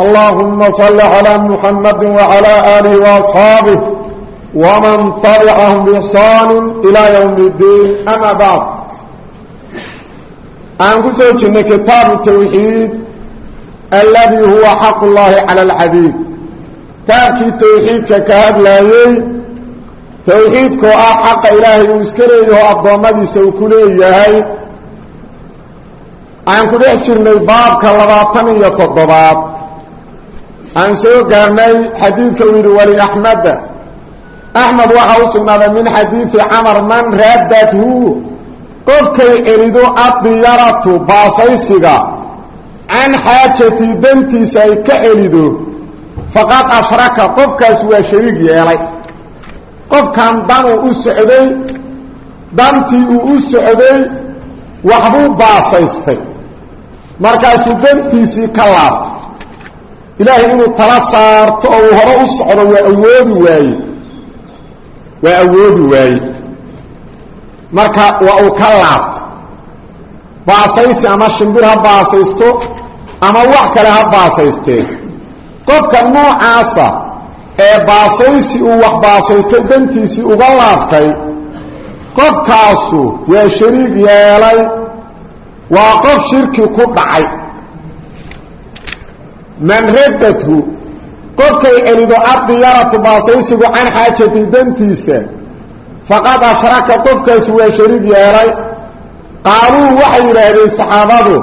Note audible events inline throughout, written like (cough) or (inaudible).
اللهم صل على محمد وعلى آله وأصحابه ومن طبعهم بإحسان إلى يوم الدين أما بعد أنكو سوچنا كتاب التوحيد الذي هو حق الله على العبيد تابكي التوحيد ككهد لايي توحيدك حق إلهي واسكريه الضمدي سوكوليه هاي aan ku dhex jirnay baabka labaatan iyo toddobaad aan soo gaarnay xadiidka uu yidhi weli axmeda axmed waxaa u sugnaaday min xadiidi camar man raaddathu qofkay celido addiyaratu baasaysiga can xaajatii dantiisa ay ka celido faqad ashraka. Qofkaas waa shariig yeelay. Qofkan danuu u socday dantii uu u socday waxbuu baasaystay. Markaasuu dantiisii ka laabtay ilaahay inuu tala saarto oo uu hore u socdo waa awoodi waaye. Waa awoodi waaye. Marka waa uu ka laabtay baasaysi ama shimbir ha baasaysto ama wax kale ha baasaysteen qofka noocaasa ee baasaysi uu wax baasaystay dantiisii uga laabtay qofkaasu waa shariig yeelay waa qof shirki ku dhacay man raddathu qofkay celido addiyaratu baasaysigu can xaajati dantiisa faqad ashraka qofkaasu waa shariig yeelay. Qaaluu waxay yidhaahdeen saxaabadu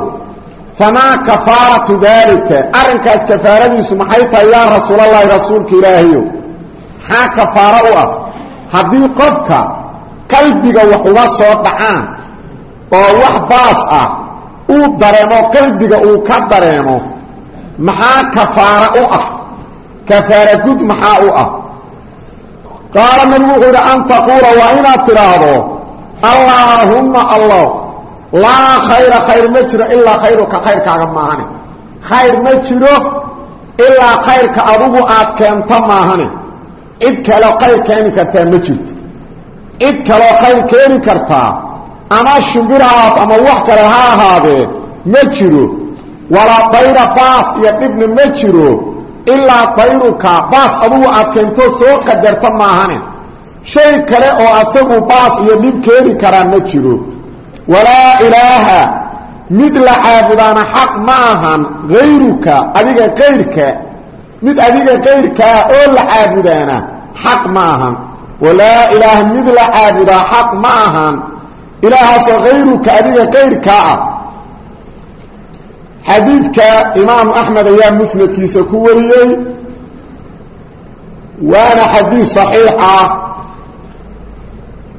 famaa kafaaratu daalika? Arrinkaas kafaaradiisu maxay tahay yaa rasuulallaahi rasuulka ilaahayo maxaa kafaaro u ah? Haddii qofka qalbiga wax uga soo dhacaan oo wax baas ah uu dareemo qalbiga uu ka dareemo maxaa kafaara u ah? Kafaara gud maxaa u ah? Qaala nabigu wuxuu yidhi an taquula waa inaad tidhaahdo allaahumma allah laa khayra khayr ma jiro ilaa khayruka khayrkaaga maahane. Khayr ma jiro ilaa khayrka adugu aad keento maahane. Cid kaleo khayr keeni kartaa ma jirto. Cid kaloo khayr keeni kartaa ama shimbirahaad ama wax kale ha ahaadee ma jiro walaa dayra baas iyo dhibna ma jiro ilaa dayruka baas adugu aad keentood soo qadarta maahane. Shay kale oo asagu baas iyo dhib keeni karaa ma jiro. Walaa ilaaha mid la caabudaana xaq ma ahan hayruka adiga kayrka. Mid adiga kayrkaa oo la caabudaana xaq ma ahan. Walaa ilaaha mid la caabudaa xaq ma ahan. Ilaahaasoo hayruka adiga kayrkaa ah xadiidka imaam axmed ayaa musnadkiisa ku wariyey waana xadiid saxiix ah.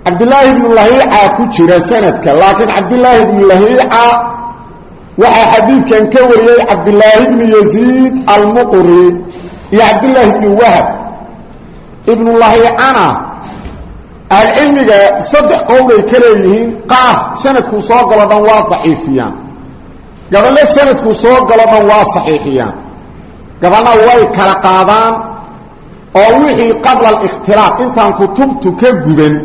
Cabdillaahi ibnu lahiica ku jira sanadka laakiin cabdillaahi ibnu lahiica waxaa xadiidkan ka wariyey cabdillaahi ibnu yaziid almuqri iyo cabdillaahi ibnu wahab. Ibnu lahiicana ahlucilmiga saddex qowlay ka leeyihiin qaar sanadkuu soo galo dhan waa daciifiyaan gaballo sanadkuu soo galo waa saxiixiyaan. Gabalna way kala qaadaan oo wixii qabla alikhtilaaq intaan kutubtu ka gudan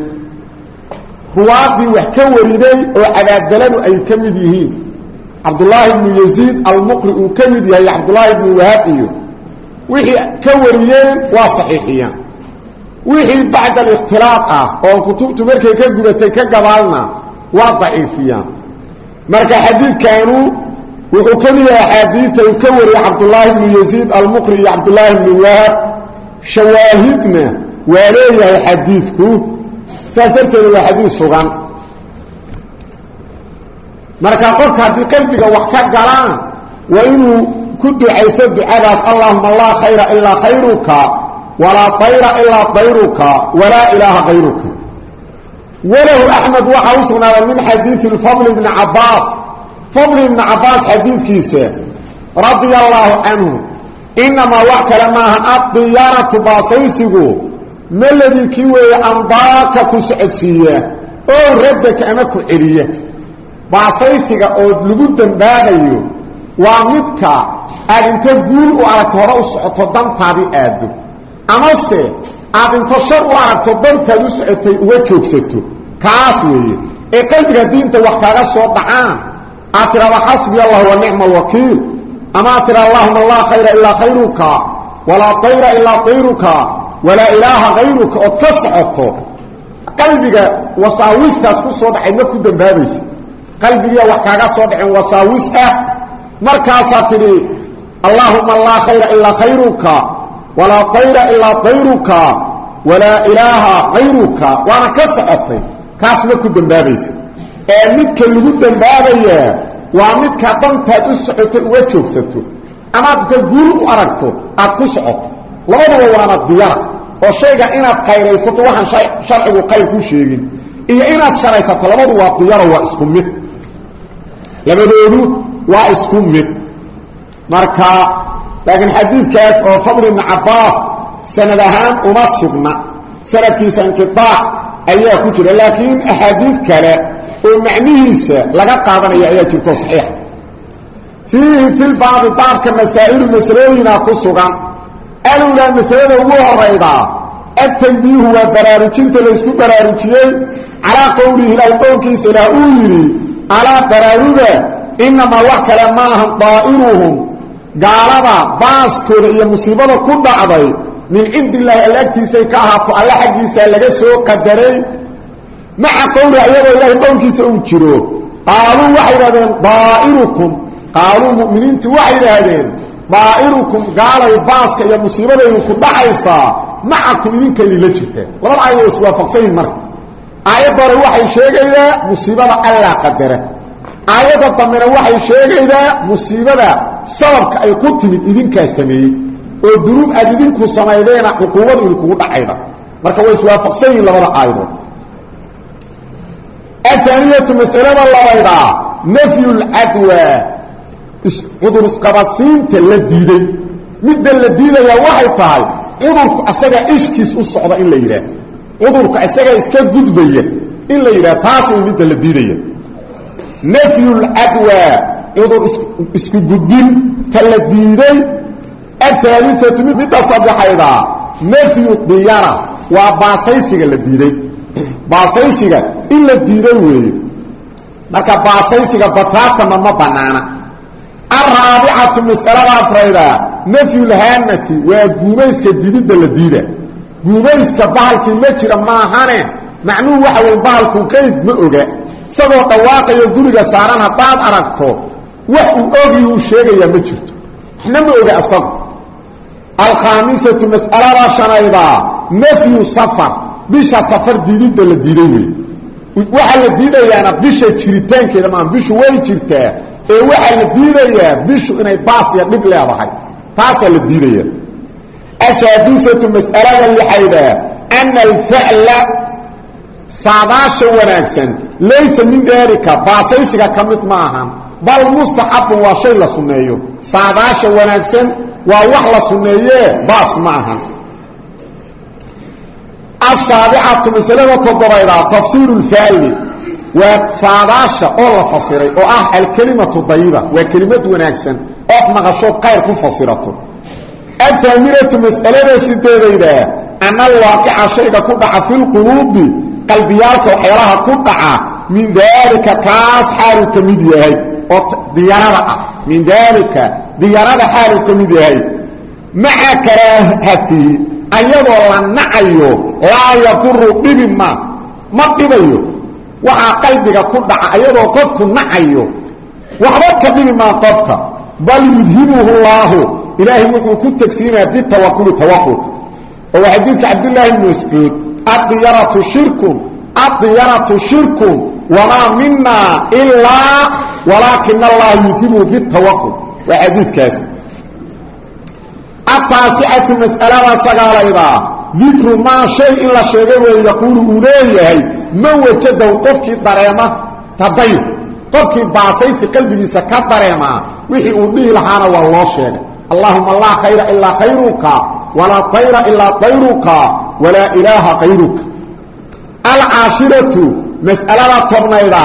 ruwaaddii wax ka wariday oo cadaadaladu ay ka mid yihiin. Cabdullaahi ibnu yaziid almuqri uu ka mid yahay cabdullaahi ibnu wahab iyo wixii ka wariyeen waa saxiixiyaan. Wixii bacd alikhtilaaq ah oo kutubtu markay ka gudatay ka gabaalna waa daciifiyaan. Marka xadiidkanu wuxuu yahay axaadiidta uu ka wariyey cabdullaahi bnu yaziid almuqri iyo cabdullaahi bnu wahab shawaahidna waa leeyahay xadiidku. Saas darteeda waa xadiid sugan. Marka qofka haddii qalbiga wax ka galaan waa inuu ku ducaysto ducadaas allahuma laa khayra ilaa khayruka walaa dayra ilaa dayruka walaa ilaaha kayruka walahu axmed waxaa u sugnaaday min xadiidi fadl bni cabaas fadl ibni cabaas xadiidkiisa radia allaahu canhu inamaa wax kale maaha addiyaaratu baasaysigu maladii kii weeye andaaka ku socodsiiya oo radaka ama ku celiya. Baasaysiga oo lagu dembaabayo waa midka aad inta guul u aragto hore u socoto dantaadii aado amase aad into shar u aragto dantaad u socotay uga joogsato. Kaas weeye. Ee qalbiga diinta wax kaaga soo dhacaan aad tidhahdo xasbi allah wa nicma alwakiil. Ama aad tidhahdo allahuma laa khayra ilaa khayruka walaa tayra ilaa tayruka walaa ilaaha hayruka ood ka socoto qalbiga wasaawistaas ku soo dhacay ma ku dembaabaysa qalbigiia wax kaaga soo dhaceen wasaawis ah markaasaa tidhi allaahuma laa khayra ilaa khayruka walaa tayra ilaa tayruka walaa ilaaha hayruka waana ka socotay kaas ma ku dembaabaysa ee midka lagu dembaabayaa waa midka dantaad u socotay uga joogsato. Amaad ka guul u aragto aad ku socoto. Labaduba waana diyara. Oo shayga inaad qayraysato waxaan sharcigu qayr ku sheegin. Iyo inaad sharaysato labadu waa diyaro waa isku mid. Labadoodu waa isku mid. Marka laakiin xadiidkaas oo fadl ibn cabaas sanad ahaan uma sugna. Sanadkiisa inqiaac ayaa ku jira laakiin axaadiid kale oo macnihiisa laga qaadanaya ayaa jirto saxiixa fiihi fi lbaabi baabka masaa'ilu masalooyinaa ku sugan. Alulaa masalada ugu horaydaa atanbiihu waa baraarujinta laysku baraarujiyey. Calaa qowlihi ilaahay qowlkiisa ilaah uu yidhi alaa baraaruga inamaa wax kale ma ahan daa'iruhum gaalada baaskooda iyo musiibada ku dhacday min cindi illaahi alla agtiisay ka ahaato alla xaggiisaa laga soo qadaray maca qowlihi ayagoo ilaahay qowlkiisa uu jiro? Qaaluu waxay idhahdeen daa'irukum qaaluu mu'miniintu waxay idhaahdeen daa'irukum gaalay baaska iyo musiibadaydu ku dhacaysaa macakum idinka idinla jirta. Labada aayad waa iswaafaqsan yihiin marka. Aayadda hore waxay sheegaydaa musiibada allaa qadara. Aayadda dambena waxay sheegaydaa musiibada sababka ay ku timid idinkaa sameeyey oo dunuub aad idinku samaydeena cuquubadu idinkugu dhacayda. Marka way iswaafaqsan yihiin labada aayadood ahaaniyatu masalada labaydaa nafyu lcadwa cudur isqabadsiinta la diiday. Midda la diidayaa waxay tahay cudurku asagaa iskiis u socda in la yidhaah. Cudurku isagaa iska gudbaya in la yidhaah taas way midda la diidaya. Nafyu lcadwa cudur isku gudbin ta la diiday. Ahaaliatu midda saddexaydaa nafyu waa baasaysiga la diiday. Baasaysiga in la diiday weeye. Marka baasaysiga bataatama ma banaana. Araabicatu masalada afrayda nafyulhaamati waa guumayska dididda la diida guumayska bahalkii ma jira maahane. Macnuhu waxa wey bahalku qeyb ma oga. Isagoo dhawaaqayo guriga saaran haddaad aragto wax uu ogi uu sheegayaa ma jirto. Waxna ma oga asagu. Alkhaamisatu mas'alada shanayda nafyu safar. Bisha safar diididda la diiday wey waxaa la diidayaana bisha jiritaankeeda maa bishu way jirtaa ee waxaa la diidayaa bishu inay baas iyo dhib leedahay. Taasaa la diidaya. Asaadisatu mas'alada lixayda ana alfacla saadaasha wanaagsan laysa min daalika baasaysiga ka mid ma ahan bal mustaxabun waa shay la sunneeyo. Saadaasha wanaagsan waa wax la sunneeyee baas ma ahan asaabicatu masalada toddobaydaa tafsiiru lfaali waa saadaasha oo la fasiray oo ah alkelimatu dayiba waa kelimad wanaagsan ood maqashood qayr ku fasirato ahaamiratu mas'alada sideedayda ana alwaaqica shayga ku dhaca fi lquluubi qalbiyaalka waxyaalaha ku dhaca min daalika kaas xaaluu ka mid yahay oo diyarada min daalika diyarada xaaluu ka yahay maca karaahatihi ayadoo la nacayo laa yaduru dhibi ma ma dhibayo. Waxaa qalbiga ku dhaca ayadoo qofku nacayo. Waxba ka dhibi maa qofka. Bal yudhibuhu llaahu ilaahay wuxuu ku tegsiinaya bitawakuli tawakulka oo xadiidka cabdillaahi bn mascuud. Adiyaratu shirkun adiyaratu shirkun. Wamaa mina ilaa walaakina allaha yudhibuhu bitawakul waa xadiidkaas ataasicatu mas'alada sagaalaydaa dikru maa shay in la sheegay weeye yaquulu uu leeyahay man wajadahu qofkii dareema tadayur qofkii baasaysi qalbigiisa ka dareemaa wixii uu dhihi lahaana waa loo sheegay. Allahuma laa khayra ilaa khayruka walaa tayra ilaa tayruka walaa ilaaha kayruka alcaashiratu mas'alada tobnayda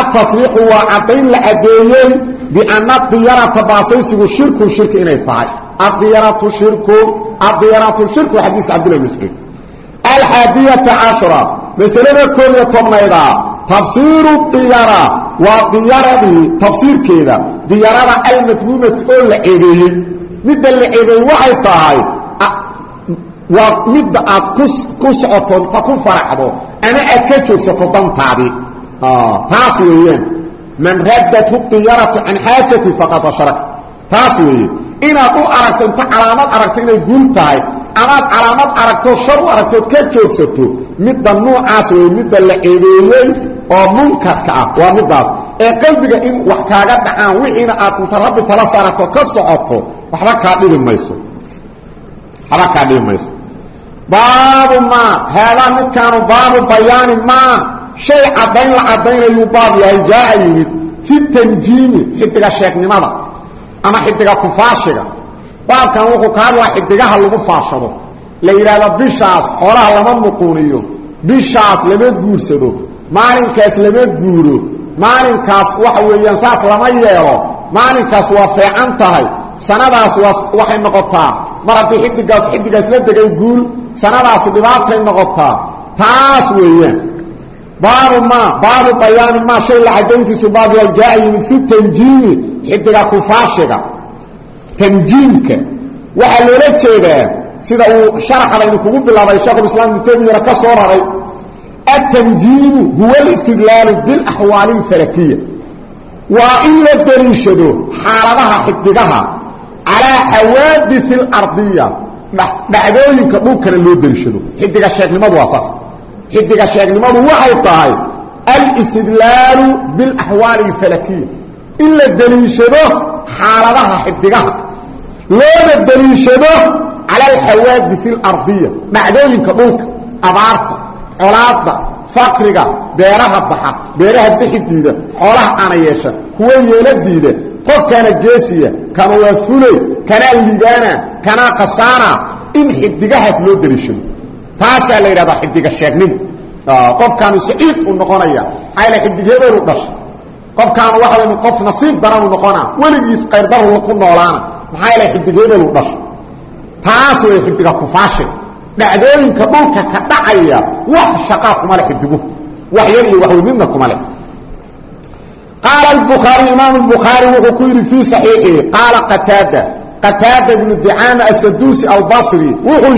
atasriixu waa caddayn la caddeeyey bianna diyarata baasaysigu shirkun shirki inay tahay. Adiyaratu shirku adiyaratu shirku xadiiska cabdillah mascuud alxaadiyata cashra masalada koob iyo tobnayda tafsiiru diyara waa diyaradii tafsiirkeeda diyarada almadmuumati oo la ceebeeyey midda la ceebeeyey waxay tahay waa midda aad ku socoto inta ku faracdo ama aad ka joogsato dantaadii taas weeyaan man raddathu diyaratu can xaajati faqad ashraka taas weeye inaad u aragto inta calaamad aragto inay guul tahay amaad calaamad aragto shar u aragtood ka joogsato midda nuucaas weeye midda oo munkarka ah waa middaas ee qalbiga in wax kaaga dhacaan wixiina aad inta rabbi tala saarato ka socoto waxba kaa dhibi waxba kaa dhibi mayso baabu maa haadaa midkaanu baabu bayaani maa shay caddayn la caddaynayuu baab yahay jaaa yimid fi tanjiimi xidiga sheegnimada ama xidiga kufaashiga. Baabkan wuxuu ka hadlaa xidigaha lagu faashado. La yidhaahdo bishaas xoolaha lama nuquuniyo bishaas lama guursado. Maalinkaas lama guuro. Maalinkaas waxa weeyaan saas lama yeelo. Maalinkaas waa feecan tahay. Sanadaas waa waxay noqotaa mar haddii xidigaas xidigaas la degay guul sanadaasu dhibaatay noqotaa taas weeyaan baabu maa baabu bayaani maa shay la cadayntiisu baab yaa jaa yimid fi tanjiimi xidiga kufaashiga tanjiimka. Waxaa loola jeedaa sida uu sharaxdaynu kugu bilaabay sheekhulislaam ibnu taymiyana ka soo raray atanjiimu huwa alistidlaalu bilaxwaali alfalakiya waa in la daliishado xaaladaha xidigaha calaa xawaadii اlardiya dhacdooyinka dhulkana loo daliishado xidiga sheegnimadu waa saas xidiga sheegnimadu waxay tahay alistidlaalu bilaxwaali alfalakiya in la deliishado xaaladaha xidigaha loona deliishado cala alxawaadis alardiya dhacdooyinka dhulka abaarta colaadda faqriga beeraha baxa beeraha bixidiida xoolaha aana yeesha kuwa yeeladiida qofkaana geesiya kana waa fulay kanaa liigaana kanaa qasaana in xidigahaas loo deliishado taasaa la yidhahdaa xidiga sheegnimo. Qofkaanu saciid u noqonaya maxaa xidig hebelu dhashay qofkaanu waxa w qof nasiib daranu noqonaa weligiis qayrdaru ku noolaana maxaa yal xidig hebelu taas way xidiga kufaashiga dhacdooyinka dhulka ka dhacaya wax shaqaa kuma leh xidiguhu wax yar iyo waxwy midna kuma leh. Qaala bukhaari imaam bukhaari wuxuu ku yidhi fii saxiixihi qaala qataada. Qataada ibnu dicaama asaduusi albasri wuxuu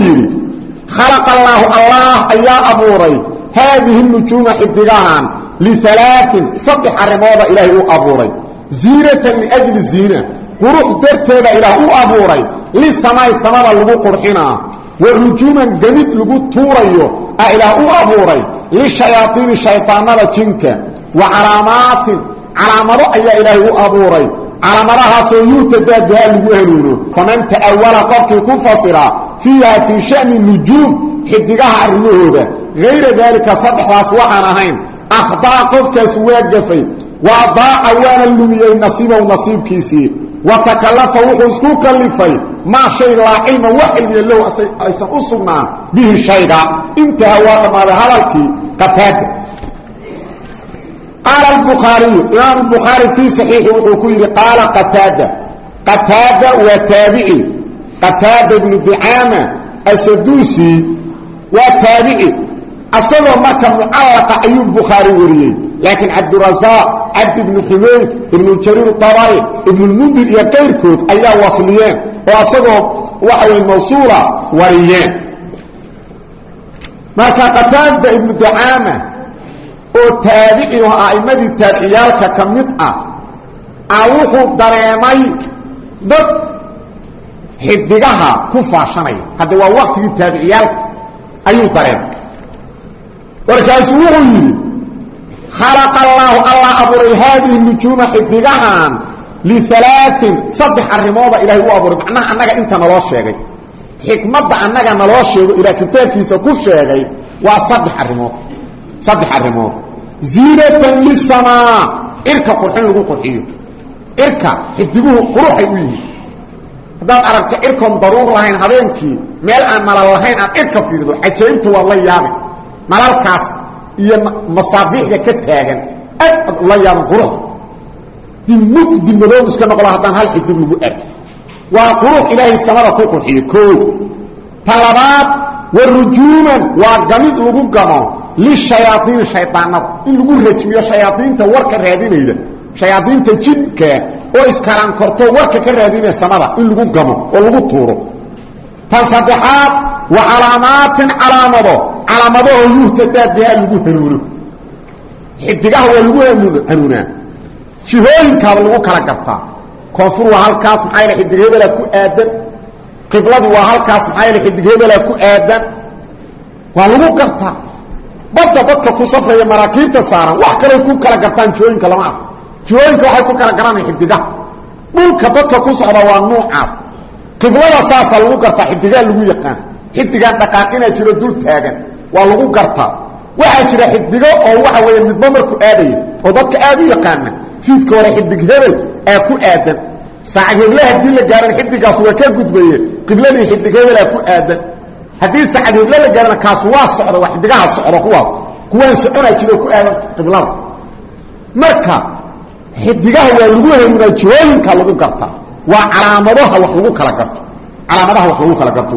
khalaqa allaahu allah ayaa abuuray haadihi nujuuma xidigahan lialaain saddex arrimooda ilaahay u abuuray ziinatan liajli ziina qurux darteeda ilaah u abuuray lisamaay samada lagu qurxinaa wa rujuuman gemid lagu tuurayo a ilaah u abuuray lishayaaiini shaydaanada jinka wa calaamaatin calaamado ayaa ilaahay u abuuray calaamadahaasoo yuutadaa bihaa lagu hanuuno faman ta'awala qofkii ku fasira fiiha fii sha'ni nujuum xidigaha arrimahooda hayra daalika saddexdaas waxaan ahayn akhdaa qofkaas waa gafay waa daaca waana lumiyey nasiibow nasiibkiisii. Wa takallafa wuxuu isku kallifay maa shay laa cilma wax cilmiya lahu aysan u sugnaan bihi shayga. Intaha waa dhammaaday hadalkii qataada qaala bukhaariyu imaam bukhaari fii saxiixi qataada ibnu dicaama asaduusi waa taabici. Asagoo marka mucallaqa ayuu bukhaari wariyey. Laakiin cabdurasaaq cabdi ibnu xumayd ibnu jariir dabari ibnulmundir iyo kayrkood ayaa wasliyeen oo asagoo waxa way mawsuula wariyeen. Marka qataada ibnu dicaama oo taabici oo a'immadii taabiciyaalka ka mid ah a wuxuu dareemay dad xidigaha ku faashanaya hadda waa waktigii taabiciyaalka ayuu dareemay. Markaasuu wuxuu yidhi khalaqa allaahu allah abuuray haadihi nujuuma xidigahan lialaain saddex arrimooda ilaahay u abuuray macnaha annaga inta naloo sheegay. Xikmadda annaga naloo sheego ilaa kitaabkiisa ku sheegay waa saddex arrimood. Saddex arrimood. Ziinatan lisamaa cirka qurxin lagu qurxiyo. Cirka xidiguhu quruxay u haddaad aragto cirkoon daruur lahayn habeenkii meel aan nalal lahayn aad cirka fiirido cajaybtu waa la yaabin. Nalalkaas iyo masaabiixda ka taagan aad ad ula yaaban qurux dimug dimadoob iska noqola haddaan hal xidig lagu arko waa qurux ilaahay samada ku qurxiyo koo ta labaad wa waa gamid lagu gamo lishayaaiini shaydaanada in lagu rajmiyo shayaaiinta warka raadinayda shayaadiinta jidka oo iskarankorto warka ka raadinaya samada in lagu gamo oo lagu tuuro. Tan saddexaad wa calaamaatin calaamado calaamadahoo yuhtadaa bihaa lagu hanuuno. Xidigaha waa lagu hanuunaa. Jihooyinkaaba lagu kala gartaa. Koonfur waa halkaas maxaa yaele xidig ku aadan. Qibladii waa halkaas maxaa yaele xidig ku aadan. Waa lagu gartaa. Badda dadka ku safraya maraakiibta saaran wax kaley ku kala gartaan jihooyinka lama arko jihooyinka waxay ku kala garanaya xidigaha dhulka dadka ku socda waa nuucaas qiblada saasaa lagu gartaa xidigaa lagu yaqaan. Xidigaan dhaqaaqinaa jiro dul taagan. Waa lagu gartaa. Waxaa jira xidigo oo waxa weeye midba marku aadaya oo dadka aad u yaqaana fiidka hore xidig hebel aa ku aadan. Saacad haddii la gaaran xidigaas waa ka gudbaye qibladii xidig hebelaa ku aadan. Haddii saacad la gaarana kaas waa socda waa xidigaha socda kuwaas. Kuwaan soconaa jiro ku aadan qiblada. Marka xidigaha waa lagu hanuunaa jihooyinka lagu gartaa waa calaamadaha wax lagu kala garto. Calaamadaha wax lagu kala garto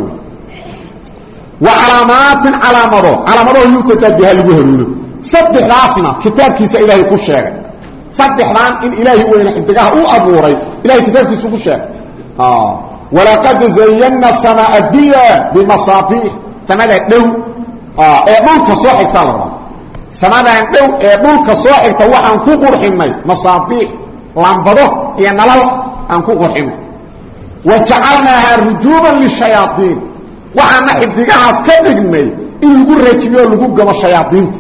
wa calaamaatin calaamado. Calaamadaho yuutadaa biha lagu hanuuno saddexdaasna kitaabkiisa ilaahay ku sheegay. Saddexdaan in ilaahay weyne xidigaha u abuuray ilahay kitaabkiisu ku sheegay. Walaqad zayana samaa addunya bimasaabiix samada dhow. Ee dhulka soo xigtaa samadan dhow ee dhulka soo xigta waxaan ku qurxinay masaabiix lambado iyo nalal aan ku qurxinay wa jacalnaaha rujuuban lishayaaiin waxaana xidigahaas ka dhignay in lagu rajmiyo lagu gamo shayaaiinta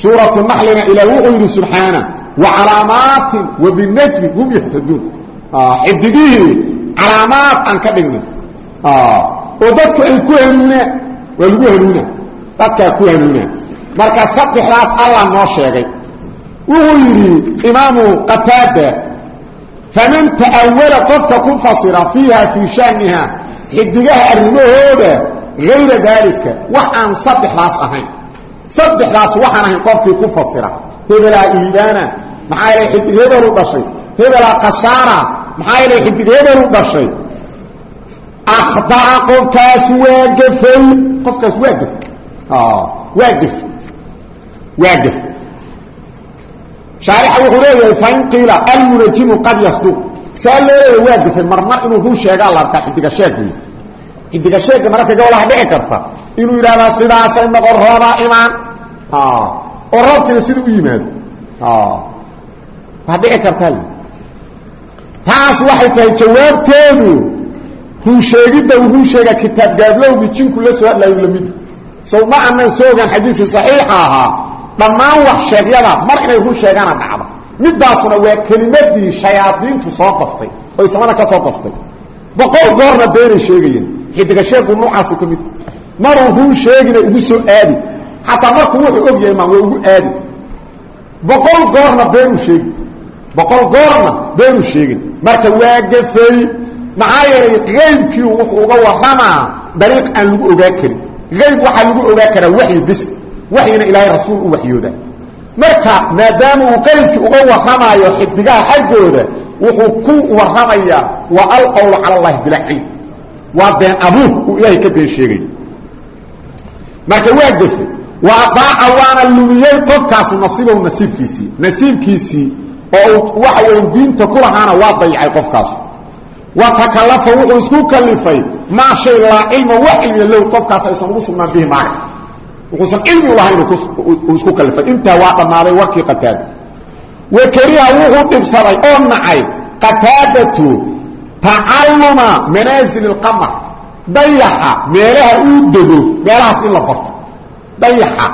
suuratu naxlina ilaah wuxuu yidhi subxaana wa calaamaatin wa binajmi hum yahtaduun. Xidigihii calaamaad aan ka dhignay oo dadku ay ku hanuunaan waa lagu hanuunaa. Dadkaa ku hanuunaa marka saddexdaas allah noo sheegay. Wuxuu yidhi imaamu qataada faman ta'awala qofka ku fasira fiiha fii shaniha xidigaha arrimahooda hayra daalika wax aan saddexdaas ahayn. Saddexdaas waxaan ahayn qofkii ku fasira. Hebelaa iibaana maxaa yeelay xidig hebelu dhashay. Hebelaa kasaara maxaa yeelay xidig hebelu dhashay. Akhdaa qofkaas waa gafay. Qofkaas waa gafay waa gafay shaarixa wuxuu leeyahay fain qiila almunajimu qad yasduq. Saa loo leeyahay waa gafay marmar inuu run sheegaa la arkaa xidiga sheeg wey xidiga sheegga mararka gobolaha dhici karta inuu yidhahdaa sidaasay noqon roobaa imaan. Oo roobkiina sida u yimaado. Waa dhici kartaa taas waxay tahay jawaabteedu run sheegidda uu run sheegaa kitaab gaablowgii jinku la soo hadlaayo la mid sow ma anan soogaan xadiidkii saxiixa ahaa dhammaan wax sheegyada inay run sheegaana dhacda midaasuna waa kelimadii shayaadiintu soo qaftay oy samada ka soo qaftay. Boqol goorna beenay sheegayeen. Xidiga sheegu nuucaasu ka mid. Maruu run sheegina ugu soo aadi. Xataa markuu wuxuu og yahay maan waa ugu aadi. Boqol goorna beenuu sheegi boqol goorna beenuu sheegin. Marka waa gafay. Maxaa yeelay qaybkii wuxuu uga warramaa dariiq aan lagu ogaa karin. Qayb waxaa lagu ogaa karaa waxyi bis waxyina ilaahay rasuul u waxyooda. Marka maadaama uu qaybkii uga warramaayo xidigaha xaggooda wuxuu ku warramayaa waa alqowlu cala allahi bilaa cilm waa been abuur uu ilaahay ka been sheegay. Marka waa gafe wa adaaca waana lumiyey qofkaasu nasiibahu nasiibkiisii. Nasiibkiisii oo waxa weya diinta ku lahaana waa dayacay qofkaasu. Wa takalafa wuxuu isku kalifay maa shay laa cilma wax cilmiya low qofkaas aysan ugu sugnaan bihi wuxuusan cilmi lahayn uu isku kalifay. Intaa waa dhammaaday warkii qataada. Wa kariha wuxuu dhibsaday oo nacay qataadatu tacalluma manaasil اlqamar dayaxa meelaha uu dego meelahaas in la barto. Dayaxa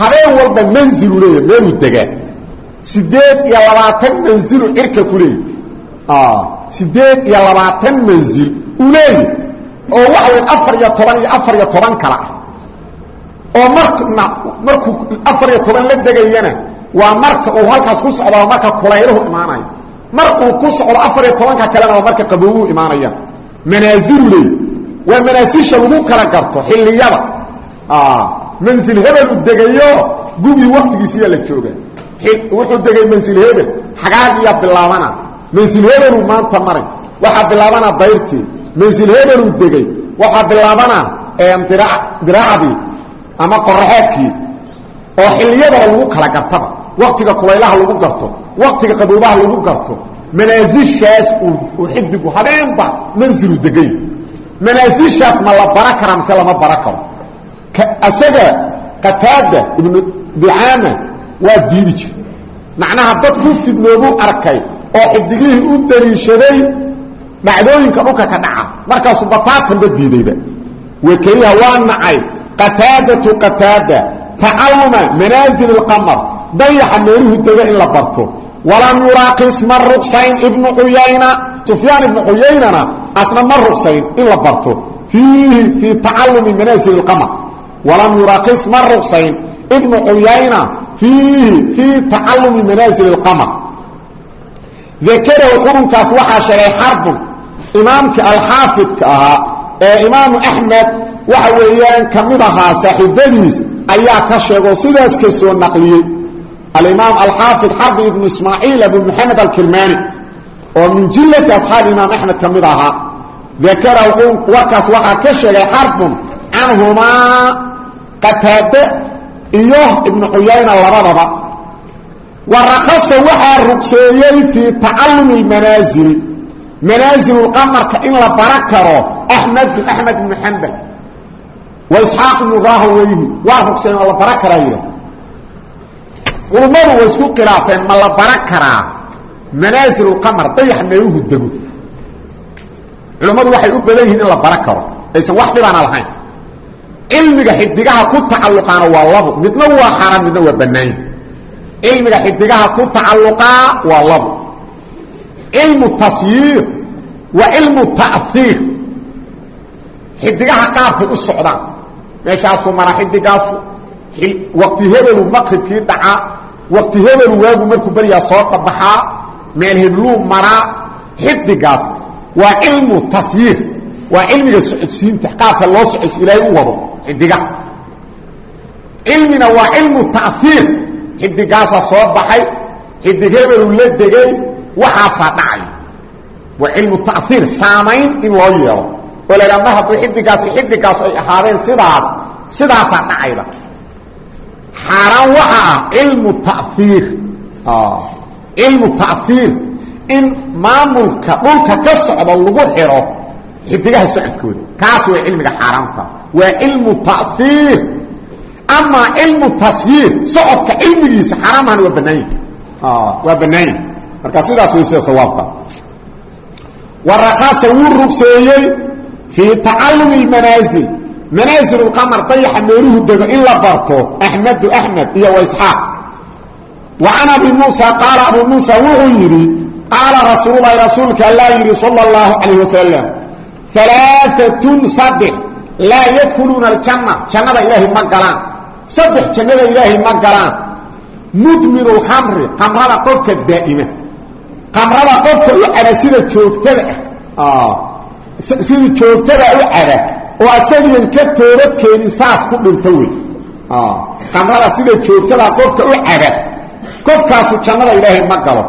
habeen walba manzilu leeya meeluu degaa. Sideed iyo labaatan manzilu cirka ku leeya sideed iyo labaatan manzil uu leeya oo waxa weya afar iyo toban iyo afar iyo toban kale ah oo markuu afar iyo toban la degayana waa marka uu halkaas ku socdaa marka kulayluhu imaanayo. Mar uu ku socdo afar iyo tobanka kalena waa marka qabowuu imaanayaan manaazilu leey. Waa manaasisha lagu kala garto xilliyada. Mansil hebel u degayo gugii waktigiisiyaa la jooga. Wuxuu degay mansil hebel xagaagiyaa bilaabana. Mansil hebeluu maanta maray. Waxaa bilaabana dayrtii. Mansil hebeluu degay. Waxaa bilaabana diraacdii ama qoraxeedkii oo xilliyadaba lagu kala gartaba waktiga kulaylaha lagu garto waktiga qaboobaha lagu garto manaasishaas uu xidigu habeenba mansilu degay. Manaasishaas ma la bara karaa mise lama bara karo. Isaga qataada ibnu dicaama waa diidi jir. Macnaha dad ku fidnoobu arkay oo xidigihii u daliishaday dhacdooyinka dhulka ka dhaca markaasuu bataatanba diidayba. Wakeliha waa nacay qataadatu qataada tacalluma manaasil اlqamar dayaxa meeluhu dega in la barto walam yuraaqis ma ruqsayn ibnu cuyayna sufyaan ibnu cuyaynana asna ma ruqsayn in la barto fiihi fii tacallumi manaasil اlqamar walam yuraaqis ma ruqsayn ibnu cuyayna fiihi fii tacallumi manaasil اlqamar dakarahu xurunkaas waxaa sheegay xarbun imaamkii alxaafidka ahaa ee imaamu axmed waxa weeyaan ka mid ahaa saaxiibadiis ayaa ka sheegoo sidaas ka soo naqliyey. Alimaam alxaafid xarbi ibnu ismaaciil abu maxamed alkirmaani oo min jillati asxaabi imaam axmed ka mid ahaa. Dakarahu warkaas waxaa ka sheegay xarbun canhumaa qataade iyo ibnu cuyayna labadaba. Wa rakasa waxaa rugseeyey fii tacallumi اlmanaasili manaasilulqamarka in la bara karo axmedu axmed ibnu xambal wa isxaaq ibnu rahaweyhi waa rugseeyen oo la bara karaa yidhah culummadu way isku khilaafeen ma la bara karaa manaasilulqamar dayax meeluhu dego culummadu waxay u badan yihiin in la bara karo. Aysan wax dhibaana lahayn. Cilmiga xidigaha ku tacalluqaana waa labo cilmu tasyiir wa cilmu ta'hiir xidigaha qaabkay u socdaan. Meeshaasuu mara xidigaasu waqti hebelu maqribkii dhacaa waqti hebelu waagu markuu beryaa soo qabaxaa meel hebluu maraa xidigaas waa cilmu tasyiir waa cilmiga socodsiinta qaabka loo socodsi ilaahay u wado xidigaha cilmina waa cilmu ta'hiir xidigaasaa la degay waxaasaa dhacay waa cilmu ta'hiir saamayn in loo yeelo. Oo la hadduu xidigaas ay ahaadeen sidaas sidaasaa dhacayda xaaraan waxa ah cilmu ta'iir cilmu ta'hiir in maamulka dhulka ka socda lagu xidho xidigaha socodkooda. Kaas waa cilmiga xaaraamta waa cilmu ta'hiir amaa cilmu tasyiir socodka cilmigiisa xaaraamahana waa banaanya waa banaanya marka sidaas way sida sawaabka warahasa wuu rugseeyey fii tacallumi manaasil manaasil qamar dayaxa meeluhu dego in la barto axmedu axmed iyo waisxaaq wa can abi muusa qaala abu muusa wuxuu yidhi qaala rasuululahi rasuulka allaa yidhi sala اllahu calayh wasalam alaaatun aljanna jannada ilaahay ma galaan. Saddex jannada ilaahay ma galaan. Mudminu qofka daa'ima kamrada qofka u cada sida joogtada ah. Sida joogtada u cada oo asagian ka toobad keenin saas ku dhinto wey. Kamrada sida joogtada qofka u cada qofkaasu jannada ilaahay ma galo.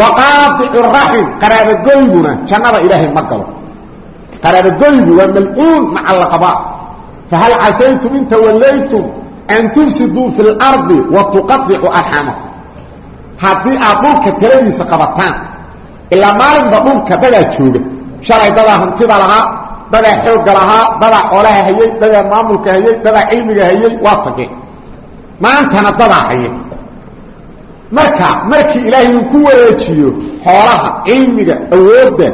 Wa qaadicu raxim qaraabagoyguna jannada ilaahay ma galo. Qaraabagoygu waa malcuun maca laqaba fahal casaytum in tawallaytum an tufsiduu fi اlardi wa haddii aad dhulka taladiisa qabataan ilaa maalinba dhulka dadaa jooga. Shalay dadaa hantida lahaa dadaa xoogga lahaa dadaa xoolaha hayay dadaa maamulka hayay dadaa cilmiga hayay waa tageen maantana dadaa haya marka markii ilaahay uu ku wareejiyo xoolaha cilmiga awoodda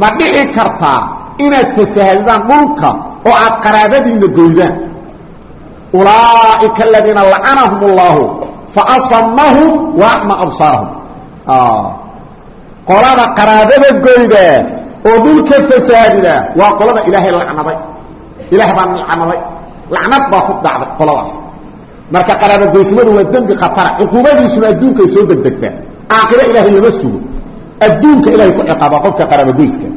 ma dhici kartaa inaad fasahaddaan dhulka oo aad qaraabadiinna goydaan. Ulaaئika aladiina lacanahum اllahu faasamahum waacma absaarahum qolada qaraabada goyda oo dhulka fasaadida waa qolada ilaahay lacnaday ilaah baa lacnaday lacnad baa ku dhacday qoladaas marka qaraabagoysmadu waa dembi khatara cuquubadiisuna adduunkay soo degdegtaa aakhiro ilaahay lama sugo adduunka ilahay ku ciqaaba qofka qaraabagoyska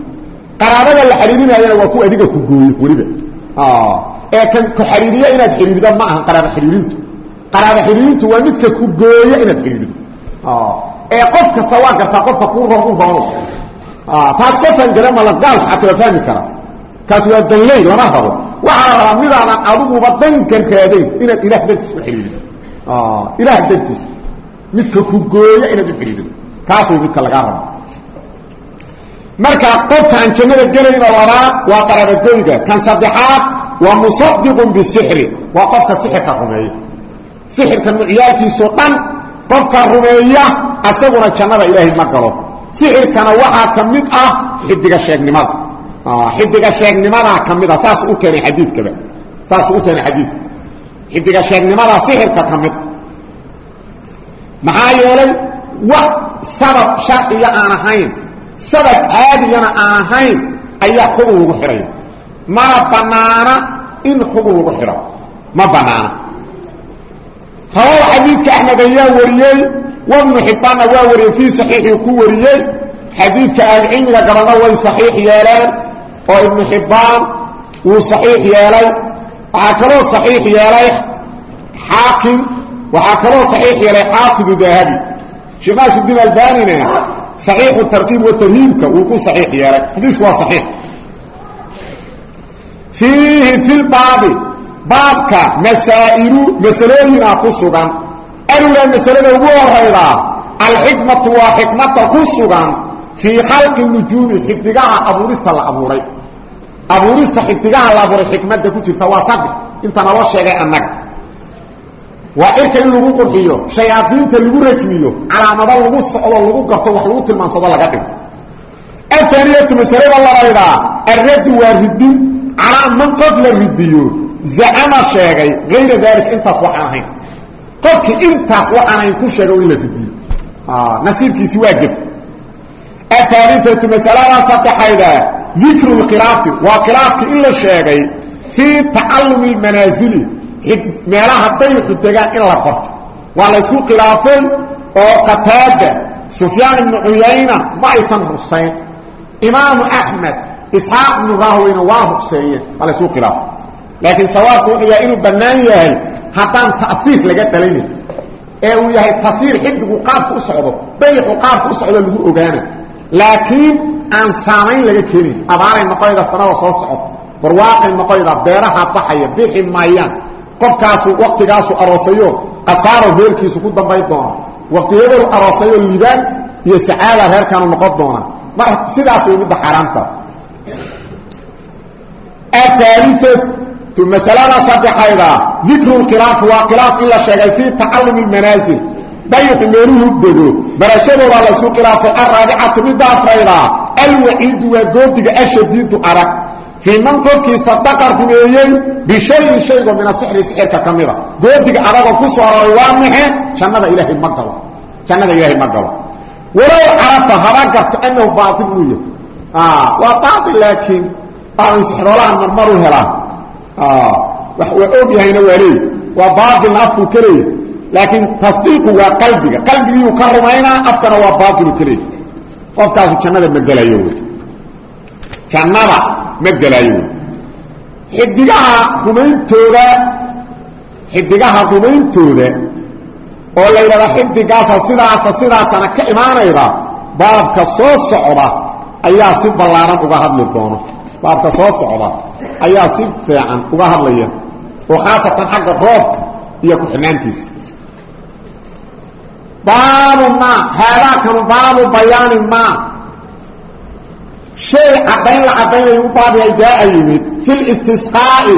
qaraabada la xiriirinayana waa ku adiga ku gooyo weliba ee kan ku xiriiriya inaad xiriirida ma aha qaraaba xiriirintu qaraaba xiriirintu waa midka ku gooya inaad xiriirido ee qof kasta waa gartaa qofka kuu roon u roono taas qofkan garama la gaal xataa waa fahmi kara. Kaas waa danley lama rabo. Waxaa la rabaa midaanan adiguba danka raadayn inaad ilaah dartiis u xiriirido ilaah dartiis. Midka ku gooya inaad u xiriirido kaas midka lagaa rabo. Marka qofkaan jannada gelayno labaa waa qaraabagoyga kan saddexaad waa musadiqun bisixri waa qofka sixirka nucyaalkiisao dhan qofka rumeeya asaguna jannada ilaahay ma galo. Sixirkana waxaa ka mid ah xidiga sheegnimada. Xidiga sheegnimadaa ka mid a saas u keenay xadiidkaba. Saasuu u keenay xadiidka xidiga sheegnimada sixirka ka mid. Maxaa yeelay wax sabab sharciga aan ahayn sabab caadigana aan ahayn ayaa xugun lagu xidhaya mana banaana in xugun lagu xidho ma banaana rawaw xadiidka axmed ayaa wariyey wabnu xibbaanna waa wariyey fii saxiixii ku wariyey. Xadiidka ahlucilmiga gabanna way saxiix yeeleen oo ibnu xibbaan wuu saxiix yeelay. Waxaa kaloo saxiix yeelay xaakim waxaa kaloo saxiix yeelay xaafidu dahabi. Sheekh naasuddiin albanina saxiixu tarkiib wa tarhiibka wuu ku saxiix yeelay. Xadiisku waa saxiix. Fiihi fi lbaabi baabka masaa'ilu masalooyinaa ku sugan. Alulaa masalada ugu horaydaa alxikmatu waa xikmata ku sugan fii khalqi nujuumi xidigaha abuurista la abuuray. Abuurista xidigaha la abuuray xikmadda ku jirta waa saddex inta naloo sheegay annaga. Waa cirka in lagu qurxiyo shayaadiinta lagu rajmiyo calaamado lagu socdo lagu garto wax lagu tilmaansado laga dhigo. Ahaniyatu masalada labaydaa alraddu waa ridin calaa man qof la ridiyo zacama sheegay ayra daalika intaas waxaan ahayn qofkii intaas waxaan ahayn ku sheega in la ridiyo nasiibkiisi waa gef ahaaliatu masalada saddexayda dikru lkhilaafi waa khilaafkii in la sheegay fii tacallumi lmanaasili meelaha dayxu degaan in la barto waa la ysku khilaafay oo qataada sufyaan ibnu cuyayna ma aysan rusayn imaamu axmed isxaaq ibnu rahweyna waa rugseeyeen waa la ysku khilaafay laakiin sawaabku wuxuu yahay inuu bannaan yahay haddaan ta'fiir laga dhalaynayn ee uu yahay tasiir xidigu qaabku u socdo dayxu qaabku u socdo lagu ogaana. Laakiin aan saamayn laga keenin abaanay noqoyda sanada soo socoto barwaaqay noqoyda beeraha baxaya bixi maayaan qofkaasu waktigaasu aroosayo kasaaro reerkiisu ku dambayn doona waktiyadoodu aroosayo liibaan iyo sacaada reerkaanu noqon doona. Mar sidaas way masalada saddexayda dikru lkhilaafi waa khilaaf in la sheegay fii tacallumi lmanaasil dayxu meeluhu dego barashadoodaa la ysku khilaafay alraabicatu midda afrayda alwaciidu waa goodiga ashadiidu arag. Fii man qofkii sadaqa rumeeyey bishayin shaygoo min asixri sixirka ka mida. Goodiga adagoo ku soo aroray waa maxe jannada ilaahay ma galo. Jannada ilaahay ma galo. Walow carafa haba garto annahu baail uu yahay waa og yahayna waa leey. Waa baailna afkuu ka leeyahy laakiin tasdiiqu waa qalbiga. Qalbigiiuu ka rumaynaa afkana waa baailu ka leeyahy qofkaasu jannada ma gelayo wy jannada ma gelaayo wy xidigaha rumayntooda xidigaha rumayntooda oo la yidhahda xidigaasa sidaasa sidaasana ka imaanayda baabka soo socda ayaa si ballaaran uga hadli doono baabka soo socda ayaa si fiican uga hadlaya oo khaasatan xagga roobka iyo ku-xidhnaantiisa baabu ma haadaakanu baabu bayaani ma. Shay caddayn la caddaynaya u baabyahay jaa-a yimid fi listisqaa'i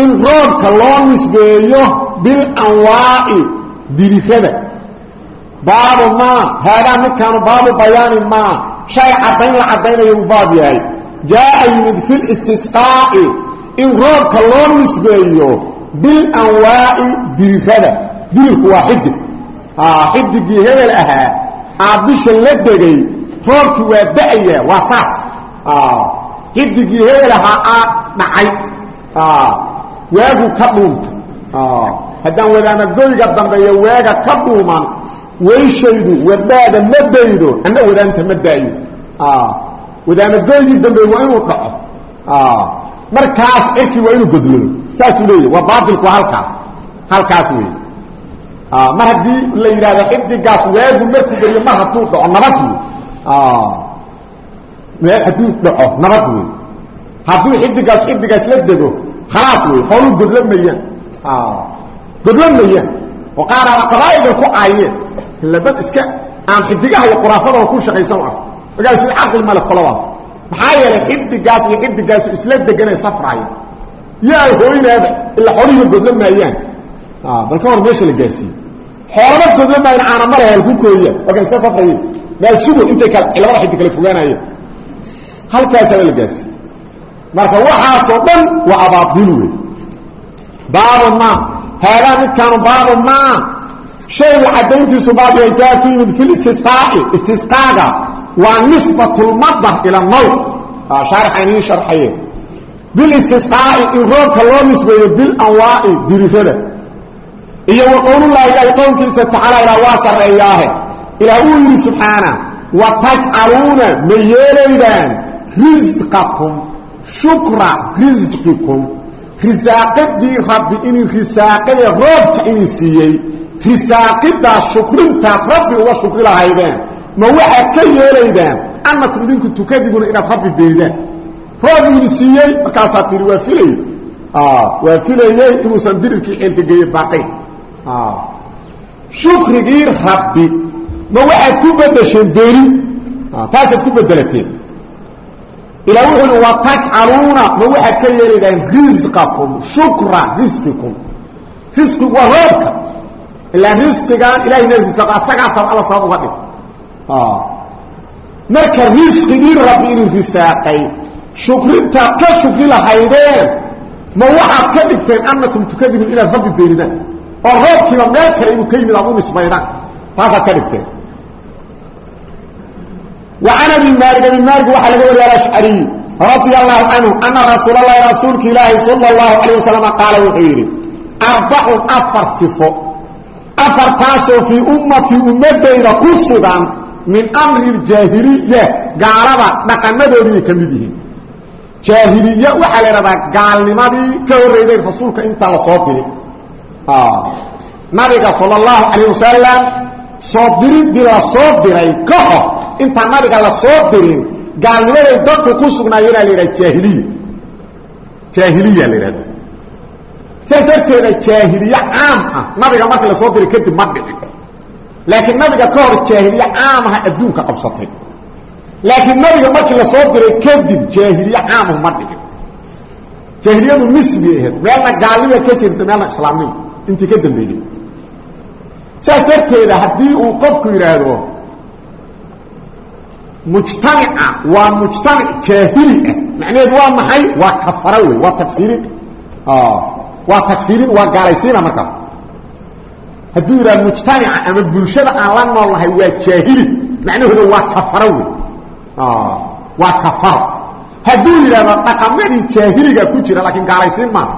in roobka loo nisbeeyo bilanwaa'i dirifada baabu maa haadaa midkaanu baabu bayaani maa shay caddayn la caddaynaya u baab yahay jaa-a yimid fi listisqaa'i in roobka loo nisbeeyo bilanwaa'i dirifada dirirku waa xidig xidigii hebel ahaa aabisha la degay roobkii waa da-ya waa saas xidigii hebel ahaa aa dhacay waagu ka dhuunta haddaan wadaamagoyga dambeeyo waaga ka dhuuman weyshaydu wadaada wadaamadoydii dambe waa inuu dhaco. Markaas cirkii waa inuu godlado saasuu leeyahy waa baatilku halkaas. Halkaas wey mar haddii la yidhahdo xidigaas waagu markuu beriyo mar hadduu dhaco nabad wey hadduu dhaco nabad wey hadduu xidigaas xidigaas la dego khalaas wey xooluu godla mayaan. Godla mayaan. Oo qaaraaba qabaa'iday ku caayeen ila dad iska aan xidigaha iyo quraafadooda ku ah markaasuu caqli male qoladaas maxaa yeelay xidigaas iyo xidigaasu isla deganay safraaya yaa hooynaaba ila xoolihiiba godla maayaan. Bal ka hor meesha la gaarsiiye xoolaba godla maayan caana ma lehe halku kooya marka iska safrayeen maa sugo intay kale labada xidig kale fogaanayeen. Halkaasaaba la gaarsiiye marka waxaasoo dhan waa abaadiil wey baabu ma haadaa midkaanu baabu ma shayga cadayntiisu baab yahay jaa ku yimid fi listisqaa'i istisqaaga waa nisbat lmadar ila naw shaarxa iniin sharxaye bilistisqaa'i in roobka loo nisbeeyo bilanwaa'i dirirada iyo wa qowlullaahi ilaahi qowlkiisa tacaala ilaa waa sarreeyaahe. Ilaah uu yidhi subxaana wa tajcaluuna ma yeelaydaan risqakum shukra risqikum risaaqadii rabbi inuu risaaqaye roobka inuu siiyey risaaqidaas shukrintaad rabbi uga shukri ma waxaad ka yeelaydaan annakum idinku tukadibuna inaad rabbi beydaan roob ini siiyey. Markaasaa tihi waa filayey. Waa filayey inuusan dirirkii ceelka geeye baaqayn shukrigii rabbi. Ma waxaad ku bedesheen beeni taasaad ku bedelateen ilaa wuxuu i watajcaluuna ma waxaad ka yeelaydaan risqakum shukra risqikum risqigu waa roobka. Ilaa risqigan ilahay naftiisa asagaasa alla sabab uga dhig marka risqigii rabbi inuu risaaqay shukrintaad ka shukri lahaydeen ma waxaad ka dhigteen anakum tukadibun inaad rabbi beenidaan oo roobkiiba meel kale inuu ka yimid aad u taasaad ka dhigteen waan abi maali abi maalig waxaa laga wariya alashcariy radia allahu canhu ana rasuul allahi rasuulka ilaahi sala allahu alayh wasalama qaala wuxuu yidhi arbacun afar sifo afartaasoo fii ummatii ummadayda ku sugan min amri jaahiliya gaalada dhaqanadoodiiay ka mid yihiin. Jaahiliye waxaa la idhahdaa gaalnimadii ka horreyday rasuulka intaa la soo dirin nabiga sala allahu calayh wasalam soo diriddii la soo diray ka hor intaan nabiga la soo dirin gaalnimaday dadku ku sugnaayeenaa la yidhaha jaahiliya. Jaahiliya la yidhahda saas darteeda jaahiliye caam ah. nabiga markii la diray kadib ma dhicin laakiin nabiga ka hor jaahiliye caamaha adduunka qabsatay. Laakiin nabiga markii la soo diray kadib jaahiliye caamahu ma dhicin jaahiliyadu nisbi ahayd. Meelna gaalnima ka jirta meelna islaamnimo. Intii ka dambeeyey. Sidaas darteeda haddii uu qofku yidhaahdo mujtamica waa mujtamic jaahili ah. Macnaheedu waa maxay? Waa kafara wey waa takfiirin. Waa takfiirin waa gaalaysiina markaa hadduu yidhaha mujtamica ama bulshada aan la nool nahay waa jaahili. Macnahooda waa kafaro wey waa kafaro. Hadduu yidhahdo dhaqamadii jaahiliga ku jira laakiin gaalaysiin maaha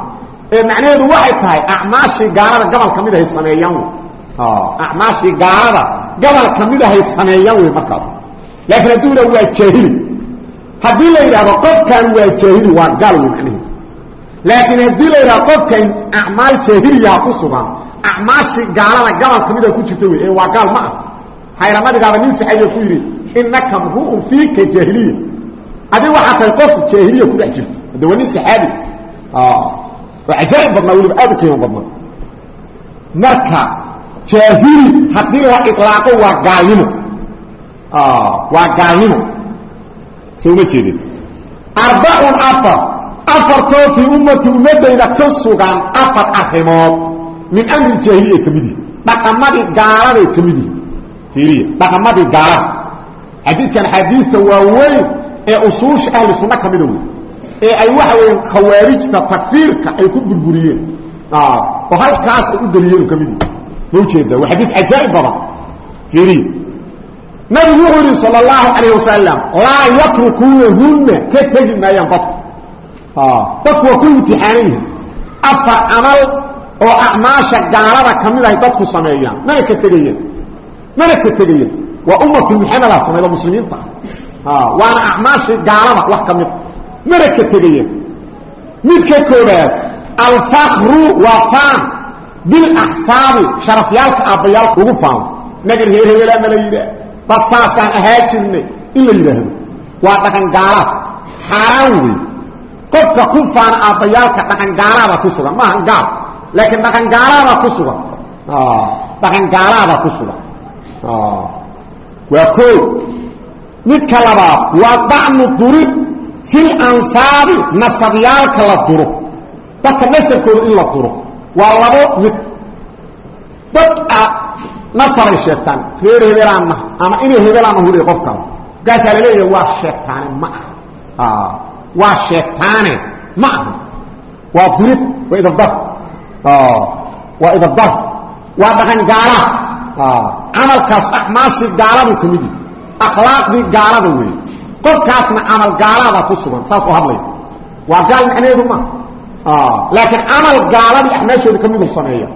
ee macnaheedu waxay tahay acmaashii gaalada gobol ka mid ahay sameeyaan wey acmaashii gaalada gobol ka mid ahay sameeyaan wey markaas. Laakiin hadduu yidhah waa jaahili. Haddii la yidhahdo qofkan waa jaahili waa gaal wey macnaheedu laakiin haddii la yidhahdo qofkan acmaal jaahiliyaha ku sugan acmaashii gaalada gobol ka mida ku jirta wey ee waa gaal ma ah. Hayra nabigaaba nin saxaabiya ku yidhi inaka mru'un fiika jaahiliya. Adig waxaa tahay qof jaahiliya ku dhex jirto. Hadde waa nin saxaabi oo cajaa'ib badnaa weliba aad u qiimo badnaa. Marka jaahili haddii la ilaaqo waa gaalnimo. Waa gaalnimo. Soo ma jeedin. Arbacun afar afartoo fii ummati ummadayda ka sugan afar arrimood. Min amri jaahiliya ka mid yihi dhaqamadii gaaladay ka mid yihi fiiriya dhaqamadii gaalada. Xadiidkan axaadiista waaweyn ee usuusha ahli sunno ka mida wey ee ay waxa weeyaan khawaarijta takfiirka ay ku burburiyeen. Oo halkaas ay u geliyeen ka mid yihi ma ujeeda waa xadiis cajaa'ib badan. Fiiriya nabigu wuxuu yihi sal اlahu alayh wasalam laa yatrukuunahunna ka tegi maayaan dadku dadku waa ku imtixaanan yihiin afar camal oo acmaasha gaalada ka mid ahay dadku sameeyaan. Mana ka tegayaan mana ka tegaya waa ummatu muxameda samayda muslimiinta. Ah waana acmaashii gaalada wax ka mid. Mana ka tegaya midka koobaad alfakru waa faan. Bilaxsaabi sharafyaalka aabbayaalka ugu faano nagan heer hebelaa nala yidhaah dad saasaan ahaa jirnay in la yidhaahdo. Waa dhaqan gaalaad xaaraan wey qofka ku faana aabbayaalka dhaqan gaalaada ku sugan maaha gaal laakiin dhaqan gaalaada ku sugan. Dhaqan gaalaada ku sugan. Waa koo midka labaad waa dacnu durid fil ansaabi nasabyaalka la duro. Dadka nasabkooda in la duro waa labo mid. Dad nasabay sheegtaan reer hebelaan maha ama inay hebelaana hule qofkaas markaasaa la leeyahay waa sheegtaane ma aha waa sheegtaane ma aha. Waa durid waa idabdar waa idabdar waa dhaqan gaala. Camalkaas acmaashii gaaladu ka mid yihi akhlaaqdii gaalada weeye. Qofkaasna camal gaalaada ku sugan. Saas u hadlaya waa gaal macnaheedu ma laakiin camal gaaladii acmaashooda ka midu sameeya.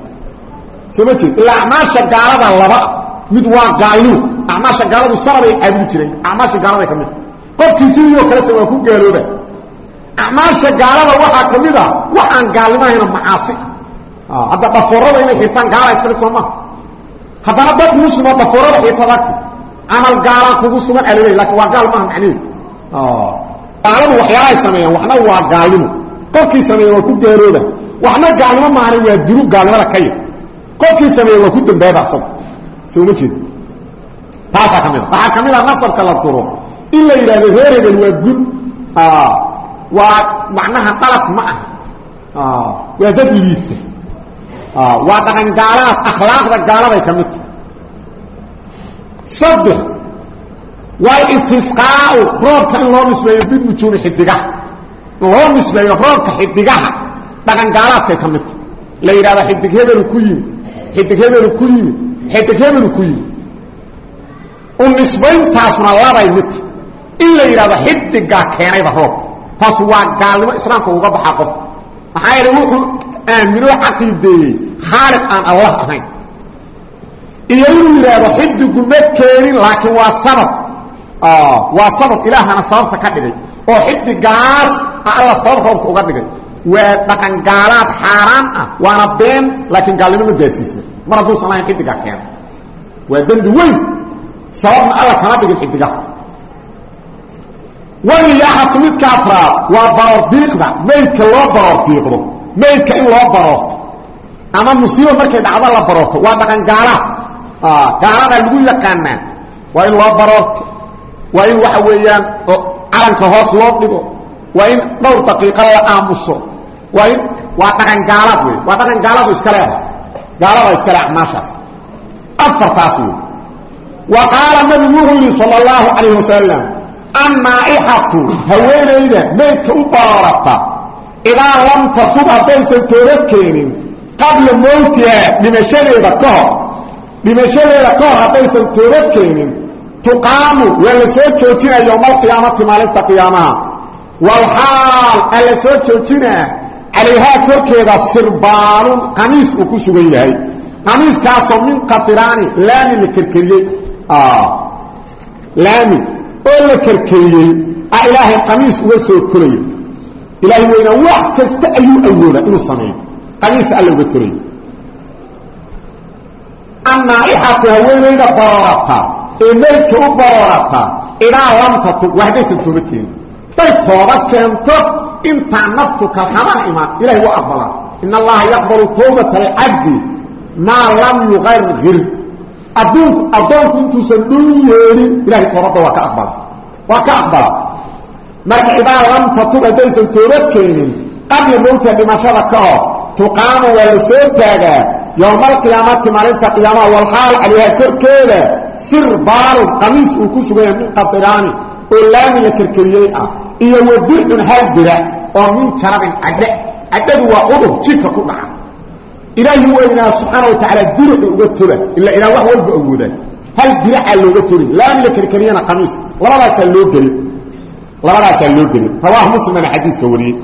Soo ma jeed. Ilaa acmaasha gaalada laba mid waa gaalnimo. Acmaasha gaaladu sanabay caabudi jireen acmaasha gaaladay ka mid. Qofkii sidiioo kalese waa ku gaalooba acmaasha gaalada waxaa ka mid a waxaan gaalnimahayna macaasi. Hadda dhafoorada inay xirtaan gaala iskale soo maha haddana dad muslimoo dhafoorada xirtadaki camal gaalaa kugu sugan alaleey laakiin waa gaal maaha macnaheedu gaaladu waxyaalahay sameeyaan waxna waa gaalnimo. Qofkii sameeya waa ku gaalooba waxna gaalnimo maahana waa dulu gaalnimada ka yar. Qofkii sameeya waa ku dambaaba asago soo ma jeed taasaa ka mid a waxaa ka mid a waa macnaha dalab ma ah waa dad liidta waa dhaqan gaalaad akhlaaqda gaaladay ka midta saddex waa istisqaau roobka in loo nisbeeyo binujuumi xidigaha. Loo nisbeeyo roobka xidigaha dhaqan gaalaadkay ka midta la yidhahdo xidig hebelu ku yimid xidig hebelu ku yimid xidig hebelu ku yimid. U nisbayntaasuna labay midta in la yidhahdo xidigaa keenayba roobka taas waa gaalnimo islaamka uga baxaa qof. Maxaa yeele wuxuu aaminoo caqiideeyey khaaliq aan allah ahayn. Iyo inuu yidhaahdo xidigu ma keenin laakiin waa sabab. Waa sabab ilaahana sababta ka dhigay. Oo xidigaas alla sabab roobka uga dhigay. Waa dhaqan gaalaad xaaraan ah waana been laakiin gaalnimo ma gaarsiisna mar hadduusan ahayn xidigaa keena waa dembi weyn. Sababna alla kama dhigin xidigaha waniyaxatu midka afraad waa baroordiiqda maydka loo baroordiiqdo maydka in loo baroorto. Ama musiibo markay dhacdo la baroorto waa dhaqan gaalaad gaaladaa lagu yaqaanaa waa in loo baroorto waa in waxa weeyaan calanka hoos loo dhigo waa in dhowr daqiiqo la aamuso waa in waa dhaqan gaalaad wey waa dhaqan gaaladu iska leedahay gaalada iskale acmaashaas afartaas wey wa qaala nabigu wuxuu yidhi sala allahu calayh wasalam annaaixatu haweenayda maydka u baroorata idaa lam tasub haddaysan tooba keenin. Qabla mowtiha dhimashadeeda ka hor. Dhimashadeeda ka hor haddaysan tooba keenin. Tuqaamu waa la soo joojinaa yowma alqiyaamati maalinta qiyaamaha. Walxaal aa la soo joojinaa. Calayhaa korkeeda sirbaanun qamiis uu ku sugan yahay oo la kerkeriyey a ilaahay qamiis uga soo koraya ilaahay weynaa wax kasta ayuu awoodaa inuu sameeyo. Qamiisa alla uga toraya annaaixatu haweenayda baroorata ee maydka u baroorata idaa lam tatub waa haddaysan tooba keenin. Day tooba keento intaa naftu kalxamana imaan. Ilahay waa aqbalaa. In allaha yaqbalu tawbata alcabdi maa lam yuqargir adduunku addoonku intuusan dhul yeelin ilahay toobadda waa ka aqbala waa ka aqbala marka idaa lam tatub haddaysan tooba keenin qabla mowta dhimashada ka hor tuqaamu waa la soo taagaa. Yowma alqiyaamati maalinta qiyaamaha walxaal calayha korkeeda sir baalun qamiis uu ku suganya min qatiraani oo laami la kerkeriyey ah ilaahi weynaa subxaana wa tacaala diraca uga toga ila ilaa wax walba awoodaa hal diracaa looga torin laami la kerkeriyana qamiis. Labadaasaa loo gelin. Labadaasaa loo gelin. Rawaahu muslimana xadiiska wariyey.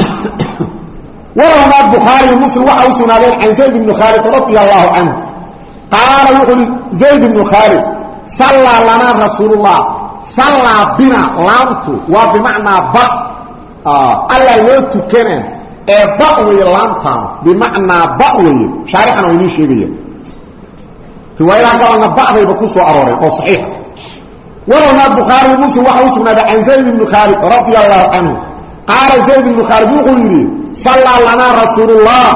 (coughs) Walahmaa bukhaariy muslim waxa u sugnaadeen can zayd bni khaalid radia allahu canhu. Qaala wuxuu zayd ibnu khaalid sallaa lanaa rasuulullah sallaa bina laamtu waa bimacnaa ba. Allaa loo tukana ee ba weeye laamtaanu bimacnaa ba weeye shaarixana inii sheegaya. Riwaayadaha gabalna ba'dayba ku soo arooreen oo saxiixa walowna bukhaari muslim waxa u sugnaaday can zayd ibni khaalid radia canhu. Qaala zayd ibnu khaalid wuxuu yidhi sallaa lanaa rasuulullah.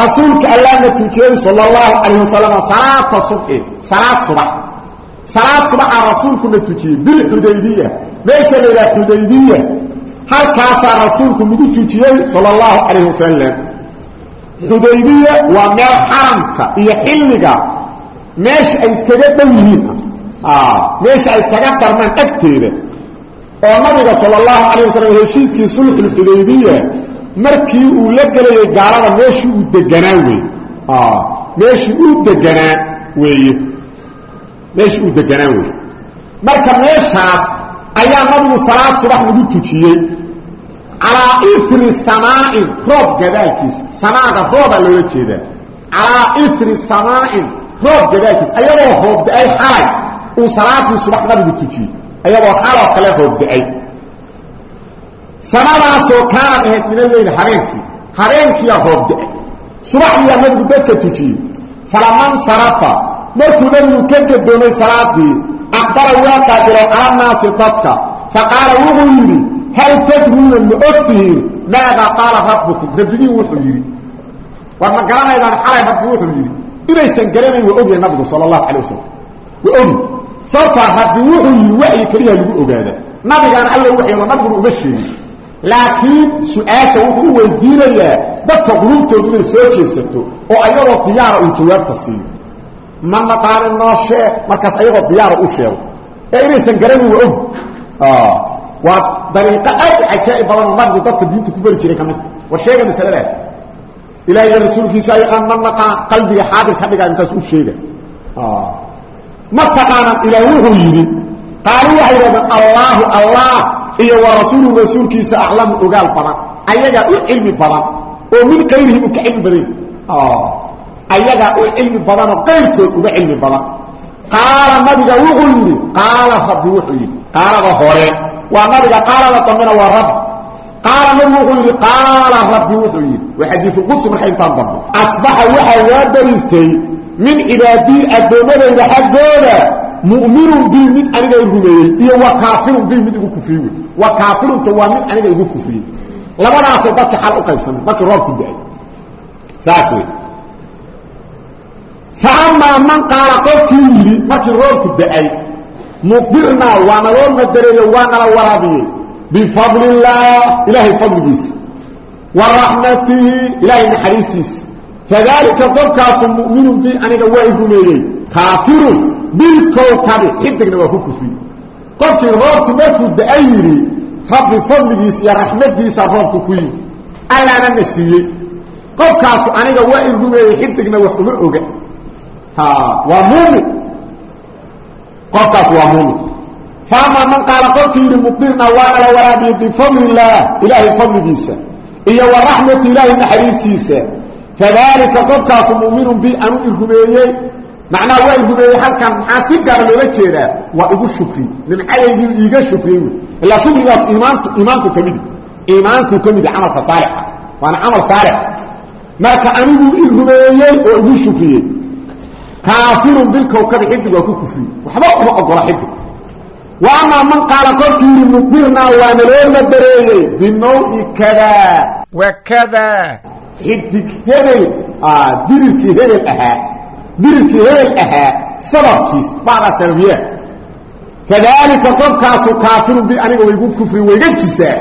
Rasuulka allaana tujiyey sala allahu calayh wasalam salaata subxi salaad subax. Salaad subaxaa rasuulkuna tujiyey bilxudaybiya meesha la yidhaha xudaybiya halkaasaa rasuulku nagu tujiyey sala allahu calayh wasalam xudaybiya waa meel xaramka iyo xilliga meesha ay iskaga dhow yihiin. Ah meesha ay iskaga darmaan agteeda. Oo nabiga sala allahu calayh wasalam heshiiskii sulxulxudaybiya markii uu la gelayay gaalada meeshii uu deganaa wey meeshii uu deganaa weeye. Meeshii uu deganaa weeye. Marka meeshaas ayaa nabigu salaad subax nagu tujiyey. Calaa ifri samaa'in roob gadaalkiisa samaaga roobaa loola jeedaa. Calaa ifri samaa'in roob gadaalkiisa ayadoo roob da'ay xalay uu salaadii subax nabigu tujiyey. Ayadoo xaloo kale roob da'ay. Samadaasoo kaanad ahayd min alleyl habeenkii. Habeenkiiyaa roob da'ay. Subaxdiiyaa nabigu dadka tujiyey. Falaman sarafa markuu nabigu ka gadoomay salaadii aqbala waa qaabilay calanaasi dadka. Faqaala wuxuu yidhi hal tadruuna ma ogtihiin maadaa qaala rabbukum rabbigiin wuxuu yidhi. War ma garanaydaan xalay rabbi wuxuu yidhi inaysan garanayn waa ogyahay nabigu sala allahu calay wasalam waa ogi. Sababtaa rabbi wuxuu yidhi waxyi keliya lagu ogaada. Nabigaan alla waxyooda nabiguna uma sheegin. Laakiin su'aasha wuxuu u weydiinayaa dadka qulubtoodu inay soo jeesato oo ayagoo diyaara uu jawaabta siiyo ma naqaanin noo sheeg? Markaas ayagoo diyaara u sheego ee inaysan garanin waa og waa dariiqo aad u cajaa'ib badan oo nabigu dadka diinta ku beri jiray ka mid. War sheega masaladaas ilaah iyo rasuulkiisa ayaqaan ma naqaan qalbiga xaadir ka dhigaa intaas u sheega ma taqaanan ilaah wuxuu yidhi qaalu waxay yidhahdeen allaahu allah iyo wa rasuulu rasuulkiisa aclamu ogaal ayagaa u cilmi badanoo qayrkood uga cilmi badan. Qaala nabiga wuxuu yidhi qaala rabbi wuxuu yidhi. Qaalada hore waa nabiga qaalada dambena waa rabbi qaala nabigu wuxuu yidhi qaala rabbi wuxuu yidhi. Waa xadiisulqudsi marka intaan dambe asbaxa waxaa waa dariistay min cibaadii addoommadayda xaggooda mu'minun bi mid aniga rumeeyey iyo wa kaafirun bi mid igu kufriyey wey. Wa kaafirunta waa mid aniga igu kufriyey. Labadaasoo dadka xal u qaybsamay markii roobku da'ay. Saas wey fa amaa man qaala qofkii yidhi markii roobku da'ay muqdirnaa waa naloo madareeyo waa nala waraabiyey bifadli illaah ilaahay fadligiisa wa raxmatihi ilaahay naxariistiisa fadaalika qofkaasu mu'minun bi aniga waa i rumeeyey kaafirun bilkowkabi xidigna waa ku kufriyey qofkii roobku markuu da'ay yidhi rabbi fadligiisa iyo raxmadiisa roobku ku yimi allaana na siiyey qofkaasu aniga waa i rumeeyey xidigna wax uma oga waa muumin qofkaas waa muumin faamaa man qaala qofkii yidhi muqdirna waana la waraabiyey bifadli ilaahay fadligiisa iyo wa raxmati ilaahi naxariistiisa. Fadaalika qofkaasu mu'minun bi anu i rumeeyey macnaha waa i rumeeyey halkan maxaa si gaara loola jeedaa? Waa igu shukri. Nimcayaydii iiga shukriyey ilaa shukrigaas iimaanku iimaanku ka midi. Iimaanku ka midi camalka saalixa. Waana camal saalix marka anigu i rumeeyey oo igu shukriyey kaafirun bilkowkabi xidig waa ku kufriyey waxba uma ogola xidig wa amaa man qaala qofkii yidhi muqdirnaa waana loo madareeyey binawi kada. Wa kada. Xidig hebel. Dirirkii hebel ahaa. Dirirkii hebel ahaa. Sababkiis bacda sababiyaa. Kadaalika qofkaasu kaafirun bi aniga waygu kufri wayga jisaar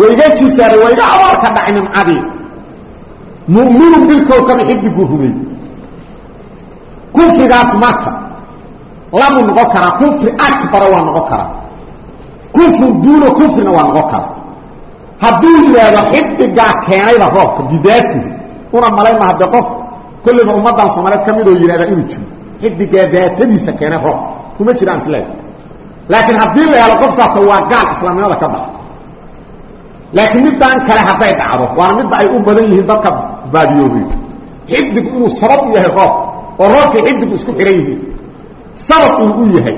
wayga jisaare wayga abaar ka dhacay nimcadii mu'minun bilkowkabi xidiguu rumey kufrigaas marka labuu noqon karaa kufri akbara waa noqon karaa kufru duuna kufrina waa noqon karaa hadduu yidhaahdo xidigaa keenayba roobka bidaatihi una malayma hadde qof kolliba ummaddan soomaaliyeed ka midoo yidhahda inuu jiro. Xidigaa daatadiisa keenay roobka kuma jiraan isleeda laakiin haddii la helo qof saasa waa gaal islaamnimada ka baxa. Laakiin middaan kale hadday dhacdo waana midda ay u badan yihiin dadka baadiyoobay xidigu inuu sabab u yahay roob oo roobkii xidigu isku xihan yihiin sabab inuu u yahay.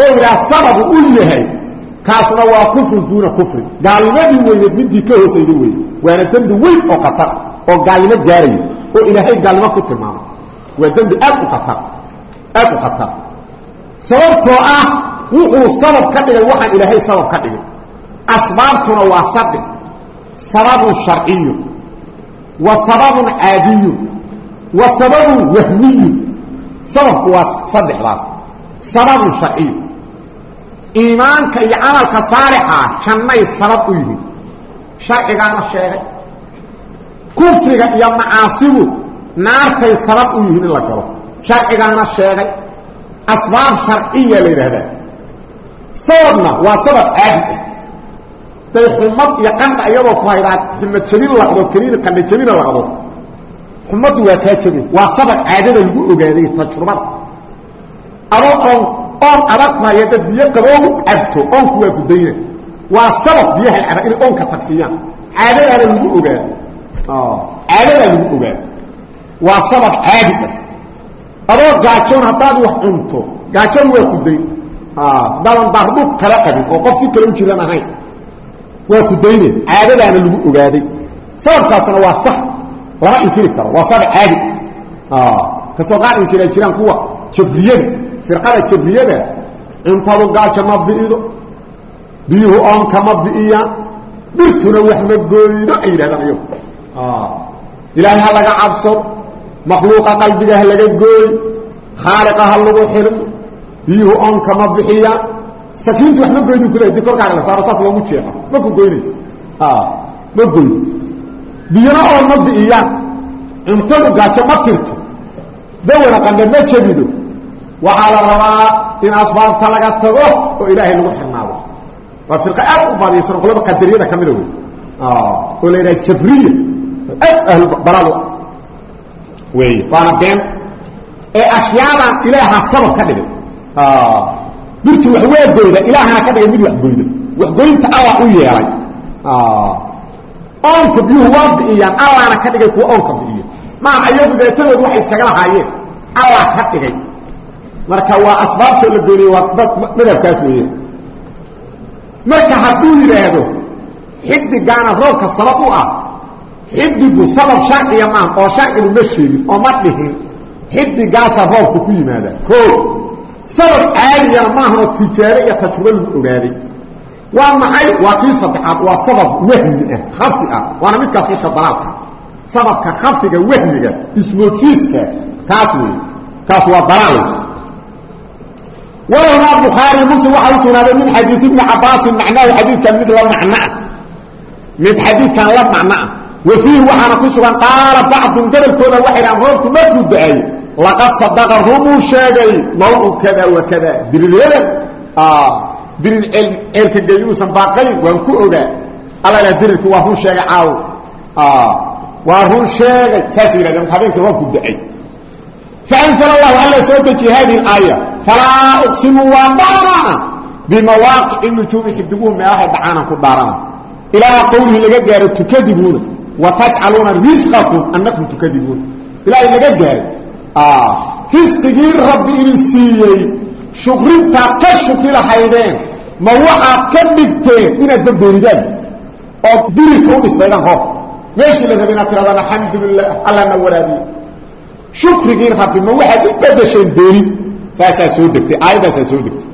Oo idhaha sababu u yahay. Kaasna waa kufrin duuna kufrin. Gaalnimadii weyneed midii ka hoosayda weye waana dembi weyn oo khatar oo gaalnimo gaaraya oo ilaahay gaalnimo ku tilmaamo waa dembi aad u khatar aad u khatar. Sababtoo ah wuxuu sabab ka dhigay waxaan ilaahay sabab ka dhigay. Asbaabtuna waa saddex sababun sharciyu. Wa sababun caadiyu wa sababun wahmiyu sababku waa saddexdaas sababun sharciyu iimaanka iyo camalka saalixaa jannay sabab u yihiin. Sharcigaana sheegay. Kufriga iyo macaasigu naartay sabab u yihiin in la galo. Sharcigaana sheegay. Asbaab sharciya la yidhaahdaa. Sababna waa sabab caadi ah. Day xumad iyo qandha iyadoo ku haydaa xumad jabin laqdo jabina laqdo xumaddu waa kaa jabin waa sabab caadada lagu ogaaday tajrubada adoo oon oon adag ku haya dad biyo qaboogu cabto oonku waa gudayna waa sabab biyaha caba inay oonka tagsiiyaan. Caadadaana lagu ogaado. Caadadaa lagu ogaado. Waa sabab caadi ah. Adoo gaajoon haddaad wax cunto gaajoon waa kuday haddaadan daardhug kala qabin oo qof si kale u jiran ahayn waa kudayne caadadaana lagu ogaaday. Sababkaasna waa sax lama inkiri karo waa sabab caadi. Kastoo qaar inkiraa jiraan kuwa jabriyada firqada jabriyada cuntadu gaajo ma bi'ido biyuhu oonka ma bi'iyaan dhirtuna wax ma gooydo ay yidhahdaan iyagu ilaahay ha laga cabsado makhluuqa qalbiga ha laga gooy khaaliqa ha lagu xirmo biyuhu oonka ma bixiyaan sakiintu wax ma goydu kule di korkaaga la saaro saas loogu jeeqa ma ku biyuna oon ma bi'iyaan cuntadu gaajo ma tirto. Dawana qandhe ma jabido waxaa la rabaa in asbaabta laga tago oo ilaahay lagu xirnaado. Waa firqa aad u baadiyaysan oo qolaba qadariyada ka mida wey oo la yidhaha jabriya. Aad ahlubalaadu wey waana been ee ashyaadan ilaaha sabab ka dhigay. Birtu wax waa goyda ilaahana ka dhigay mid wax goyda. Waxgoynta allah u yeelay oonka biyuhu waa bi'iyaan allahna ka dhigay kuwa oonka bi'iya maa ayagu deetadood waxay iskaga lahaayeen. Allah ka dhigay. Marka waa asbaabtoo la goynaya waa madhabkaas weeye. Marka hadduu yidhaahdo xidigaana roobka sabab u ah xidigu sabab sharciya maaha oo sharcigu ma sheegin oo ma dhihin xidigaasa roobku ku yimaada. O sabab caadiyana maahanoo tijaaro iyo tajrubo lagu ogaaday waa maxay? Waa kii saddexaad waa sabab wahmi ah khafi ah. Waana midkaas midka dalaalka sababka khafiga wahmiga ismoodsiiska kaas wey kaas waa dalaal walahmaa bukhaari muslim waxaa u sugnaaday min xadiid ibni cabaasin macnahu xadiidkan mid la macnoa mid xadiidkan la macnoa wa fiihi waxaana ku sugan qaala bacdun gabalkooda waxay dhahan roobku markuu da'ay laqad sadaqa rumuu sheegay mawcu kada wa kada diriiryadan dirir ceelka gey inuusan baaqayn waan ku ogaa. Alla dirirki waa run sheegay caawo waa run sheegay. Saasay yidhahdeen marka habeenkii roobku da'ay faanzl allahu alla soo dejiye hadihi aaya falaa uqsimu waa dhaarana. Bimawaaqici nujuumi xidiguhu meelahay dhacaanan ku dhaarana. Ilaa qowlihi laga gaaro tukadibuuna wa tajcaluuna risqakum annakum tukadibuuna ilaahay laga gaaray. Risqigii rabbi idin siiyey. Shukrintaad ka shukri lahaydeen ma waxaad ka dhigteen inaad babeenidaan ood dirirka u dhisbaydaan roob. Meeshii la rabay inaad tiradaan alxamdu lilah allana waraabiye shukrigii rabbi ma waxaad u badasheen beenid saasaa soo degtay aayaddaasaa soo degtay.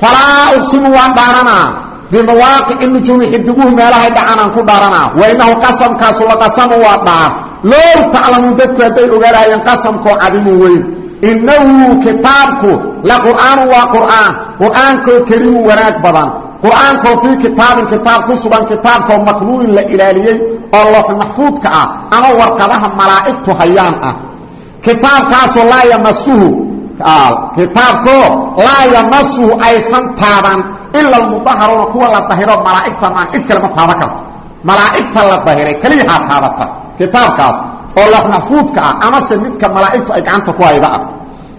Falaa uqsimu waan dhaaranaa bimawaaqici nujuumi xidiguhu meelahay dhacanaan ku dhaaranaa wa inahu qasamkaasu la qasamu waa dhaar low taclamuun dadku hadday ogaalaayeen qasamkoo cadimu weyn. Inahu kitaabku la qur'aanu waa qur'aan. Qur'aankoo kariimu wanaag badan. Qur'aankoo fii kitaabin kitaab ku sugan kitaabkoo maknuunin la ilaaliyey oo loox maxfuudka ah ama warqadaha malaa'igtu hayaan ah. Kitaabkaasoo laa yamasuhu kitaabkoo laa yamasuhu aysan taaban ila almudaharuuna kuwa la dahiro malaa'igta maan cid kale ma taaban karto. Malaa'igta la kitaabkaas oo loox maxfuudka ah amase midka malaa'igtu ay gacanta ku hayda ah.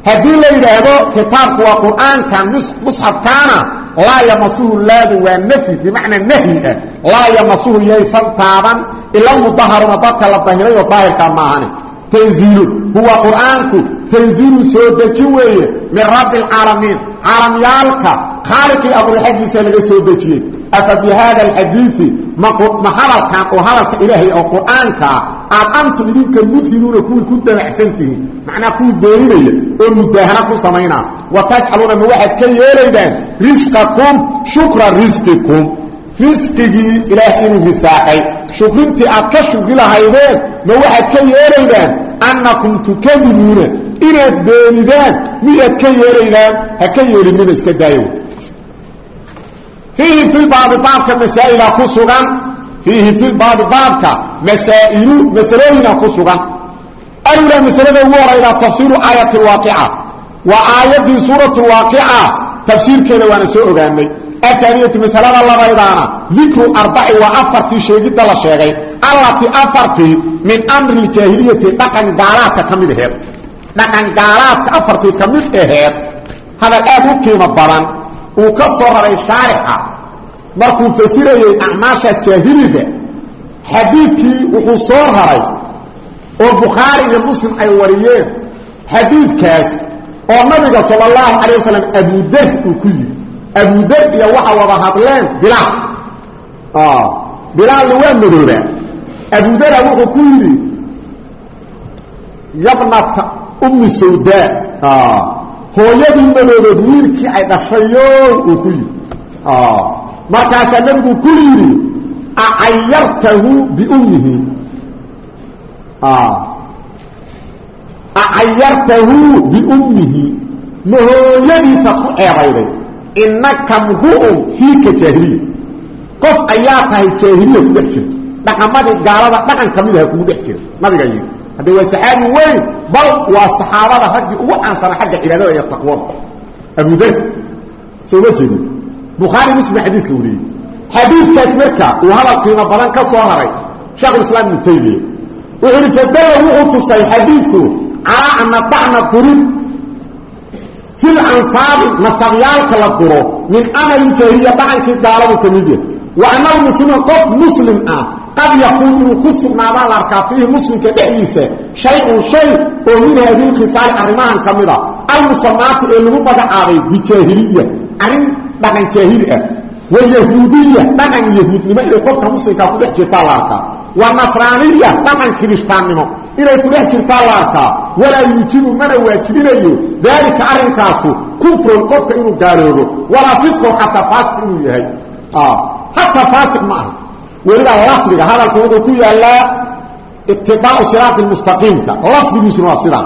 Haddii la yidhaahdo kitaabku waa qur'aankan musxafkaana laa yamasuhu laadu waa nafyi bimacnaa nahyi ah laa yamasuhu yaysan taaban ila almudaharuuna dadka la dahiray oo daahirkaa maahane tanziilun. Huwa qur'aanku tanziilun soo deji weeye min rabbi alcaalamiin caalamyaalka khaaliqii abuuray xaggiisa laga soo dejiyey. Afa bi hada alxadiidi ma hadalkan oo hadalka ilaahay oo qur'aankaa aad antum idinka mudhinuuna kuwii ku damacsan tihiin. Macnaa kuwii beeninaya oo mudaahana ku samaynaa wa tajcaluuna ma waxaad ka yeelaydaan risqakum shukra risqikum risqigii inuu risaaqay shukrintii aad ka shugri lahaydeen ma waxaad ka yeelaydaan annakum tukadibuuna inaad beenidaan miyaad ka yeelaydaan ha ka yeelinina iska daayo. Fiihi filbaabi baabka masaa'ila ku sugan fiihi filbaabi baabka masaa'ilu masalooyina ku sugan. Alulaa masalada ugu horayda tafsiiru aayati lwaaqica waa aayaddii suurat lwaaqica ahaaniyatu masalada labaydaana dikru arbaci waa afartii sheegidda la sheegay allatii afartii min amri ljaahiliyati dhaqan gaalaadka ka mid aheed dhaqan gaalaadka afartii ka mid aheed hadal aad u qiimo badan uu ka soo raray shaarixa markuu fasirayey acmaashaas jaahiliga xadiidkii wuxuu soo raray oo bukhaari iyo muslim ay wariyeen xadiidkaas oo nabiga sal اlahu alيه wasalam abudar uu ku yidhi abudar iyo waxa wada hadleen bilaal. Bilaalna waa madoobaa abudara wuxuu ku yidhi yabnata ummi sawdaa hooyadii madoobeed wiilkii ay dhashayo uu ku yidhi. Markaasaa nabigu ku yidhi acayartahu biummihi acayartahu biummihi ma hooyadiisa ku ceebayday inaka mru'un fiika jaahiliya qof ayaa tahay jaahiliya ku dhex gaalada dhaqan ka midaha kugu dhex jira nabiga yidhi hadde waa saxaabi weyn bal waa saxaabada raggii ugu caansana xagga cibaadada iyo taqwada abudar soo ma jeedin bukhaari muslim xadiiska wariyey xadiidkaas marka uu hadal qiimo badan ka soo haray sheekhulislaam ibnu taymiya wuxuu ihi fadalla wuxuu tusay xadiidku calaa ana dacna durid fi lansaabi nasabyaalka la duro min amali jaahiliya dhaqankii gaaladu ka mid yah wa ana almuslimiin qof muslim ah qad yakuun inuu ku sugnaadaan la arkaa fiihi muslimka dhexdiisa shay-un shay oo min haadihi lkhisaali arrimahan ka mid a almusamaati ee lagu magacaabay bijaahiliya arrin dhaqan jaahili ah wa yahuudiya dhaqan yahuudnimo inay qofka muslimkaa ku dhex jirtaa la arkaa. Wa nasraaniya dhaqan kirishtaannimo inay ku dhex jirtaa la arkaa. Walaa yuujibu mana waajibinayo. Daalika arrinkaasu kufrun qofka inuu gaaloobo. Walaa fisqun xataa faasiq inuu yahay. Xataa faasiq ma aha. Weliba lafdiga hadalku wuxuu ku yaalaa iqtidaau siraati mustaqiimka. Lafdigiisuna waa sidaa.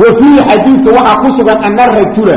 Wa fiihi xadiidka waxaa ku sugan ana rajula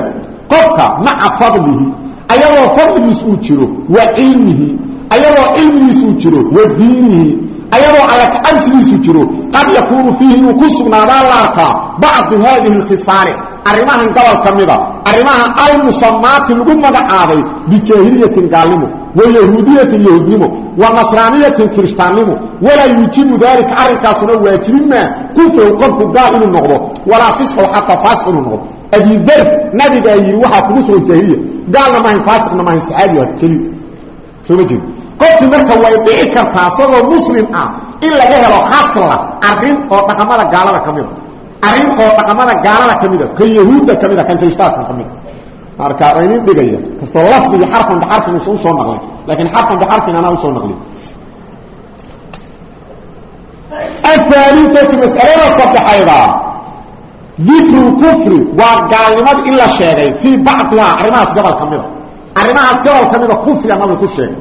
qofka maca fadlihi ayadoo fadligiis uu jiro wa cilmihi. Ayadoo cilmigiis uu jiro wa diinihi. Ayadoo alla kacabsigiisu jiro qad yakuunu fiihi inuu ku sugnaadaa la arkaa bacdu haadihi alkhisaali arrimahan gobol ka mida arrimaha almusamaati lagu magacaabay bijaahiliyatin gaalnimo wa yahuudiyatin yahuudnimo wa nasraaniyatin kirishtaannimo walaa yuujibu daalika arrinkaasuna waajibin maa kufrow qofku gaal inuu noqdo walaa fisqow xataa faasiq inuu noqdo abidar nabigaa yidhi waxaa kugu sugan jaahiliya gaalna maahayn faasiqna maahayn saxaabi kelid soo ma jeedo qofkii marka way dhici kartaa isagoo muslim ah in laga helo khasla arrin oo dhaqamada gaalada ka mida arrin oo dhaqamada gaalada ka mida kan yahuudda ka mida kan kirishtaanka ka mida marka waa inin dhigaya kastoo lafdi iyo xarfan bixarfin uusan u soo naqlin laakiin xarfan bixarfin anaa u soo naqlin ahaaliatu mas'alada saddexayda dikru lkufri waa gaalnimada in la sheegay fii bacdihaa arrimahaas gobol ka mida. Arrimahaas gobol ka mida kufriga nabigu ku sheegay.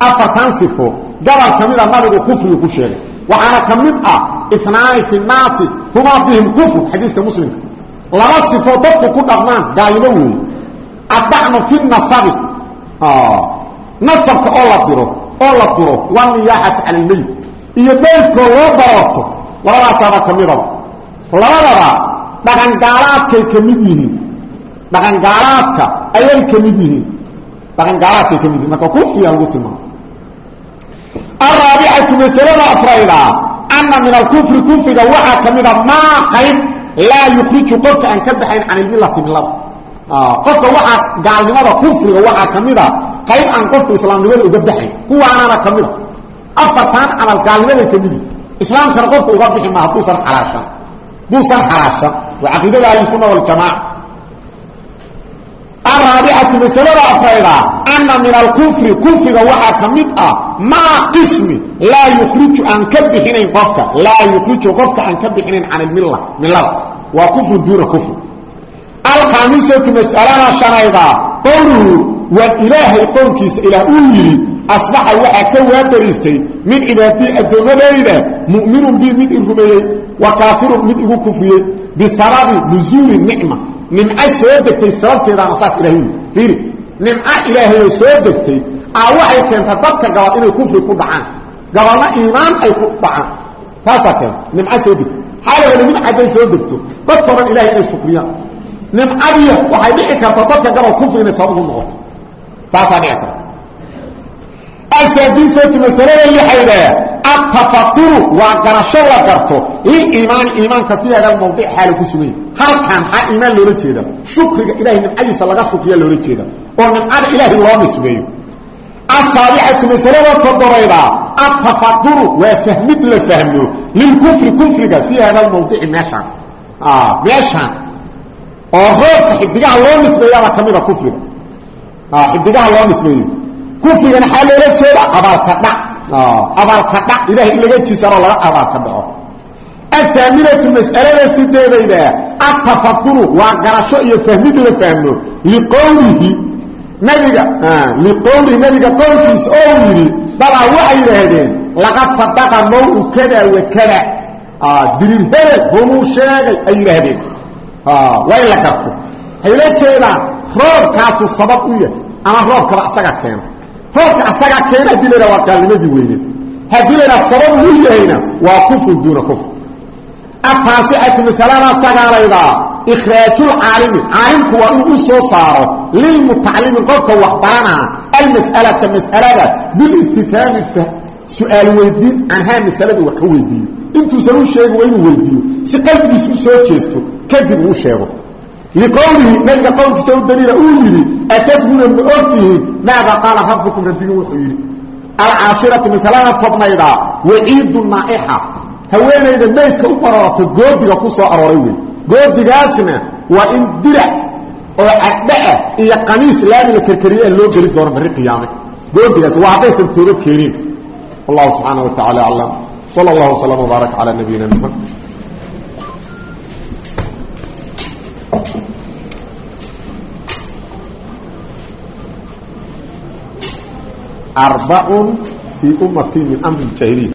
Afartan sifo gobol ka mida nabigu kufrigu ku sheegay. Waxaana ka mid ah inaani fi naasi humaa bihim kufru xadiiska muslimka. Laba sifo dadku ku dhaqmaan gaalnimo weeye addacnu fi nasabi. Nasabka oo la diro oo la duro waniyaaxatu cala lmeyt iyo meydkoo loo baroorto labadaasaaba ka midaba. Labadaba dhaqangaalaadkay ka mid yihiin. Dhaqangaalaadka ayay ka mid yihiin. Dhaqangaalaadkay ka mid yihiin marka kufriga lagu tilmaamo araabicatu masalada afrayda ana min alkufri kufriga waxaa ka mida maa qayb laa yukriju qofka aan ka baxayn can ilmilati milada qofka waxaa gaalnimada kufriga waxaa ka mida qayb aan qofku islaamnimada uga baxayn kuwaanana ka mida afartan camal gaalnimaday ka mid yihiin islaamkana qofka uga bixi ma hadduusan xalaashan. Duusan xalaashan waa caqiidada ahlusunna waljamaaca araabicatu masalada afrayda ana min alkufri kufriga waxaa ka mid ah maa qismi laa yukhriju aan ka bixinayn qofka laa yukhriju qofka aan ka bixinayn can ilmilla millada. Waa kufru duuna kufri. Alkhaamisatu mas'alada shanayda qowluhu waa ilaahay qowlkiisa ilaah uu yidhi asbaxa waxaa ka waabariistay min cibaadii addoommadayda mu'minun bi mid i rumeeyey wa kaafirun mid igu kufriyey bisababi nusuuli nicma nimco soo degtay sababteedaana saas ilahay yidhi fiiri nimco ilaahayoo soo degtay aa waxay keenta dadka gabal inay kufri ku dhacaan gabalna iimaan ay ku dhacaan taasaa keenta nimco soo degto xaalooda nimc hadday soo degto dadkao dhan ilahay inay shukriyaan asaadisatu masalada lixayda atafaquru waa garasho la garto. Liliimaani iimaanka fii hada mawdic xaala ku suganya halkaan maxaa iimaan loola jeeda shukriga ilahay nimcadiisa laga shukriya loola jeeda oo nimcada ilaahay loo nisbeeyo. Asaabicatu masalada toddobayda atafaquru waa fahmid la fahmo lilkufri kufriga fii hada mawdici meeshaan. Meeshaan. Oo roobka xidigaha loo nisbeeyaabaa ka mida kufriga. Xidigaha loo nisbeeyo kufrigana xaa loola jeeda abaalka dhac. Abaalka dhac ilahay in laga jisaro laga abaalka dhaco. Athaaminatu mas'alada sideedayda atafaquru waa garasho iyo fahmid la fahmo. Liqowlihi nabiga liqowlihi nabiga qowlkiisa oo yidhi dabaa waxay yidhaahdeen laqad sadaqa maw kada wa kada. Dirir hebel rumuu sheegay ay yidhaahdeen. Waa in la garto. Waxay la jeedaan roobkaasu sabab u yahay ama roobkaba isaga keena roobka asagaa keena haddii la yidhaha waa gaalnimadii weyne. Haddii la yidhaha sabab uu yahayna waa kufru duuna kufr ataasicatu masalada sagaalayda ikhraajulcaalimi caalimku waa inuu u soo saaro lilmutacalimi qofka wax baranaa almas'alata mas'alada bilistifhaami su'aal weydiin canhaa masalada wax ka weydiiyo. Intuusan u sheegin waa inuu weydiiyo. Si qalbigiis u soo jeesto kadib uu sheego liqowlihi nabiga qowlkiisa u daliila uu yidhi atadruna ma ogtihiin maada qaala rabbukum rabbigu wuxuu yidhi alcaashiratu masalada tobnayda waciidu naa'ixa haweenayda maydka u baroorato goodiga ku soo arooray wey goodigaasna waa in dirac oo caddhaah iyo qamiis laami la kerkeriye loo geli doono barri qiyaame goodigaas waa haddaysan toobad keenin wallahu subxaana wa tacala aclam sala allahu waslama wbaaraka calaa nabiyina maxamed arbacun fii ummatii min amri jahiliya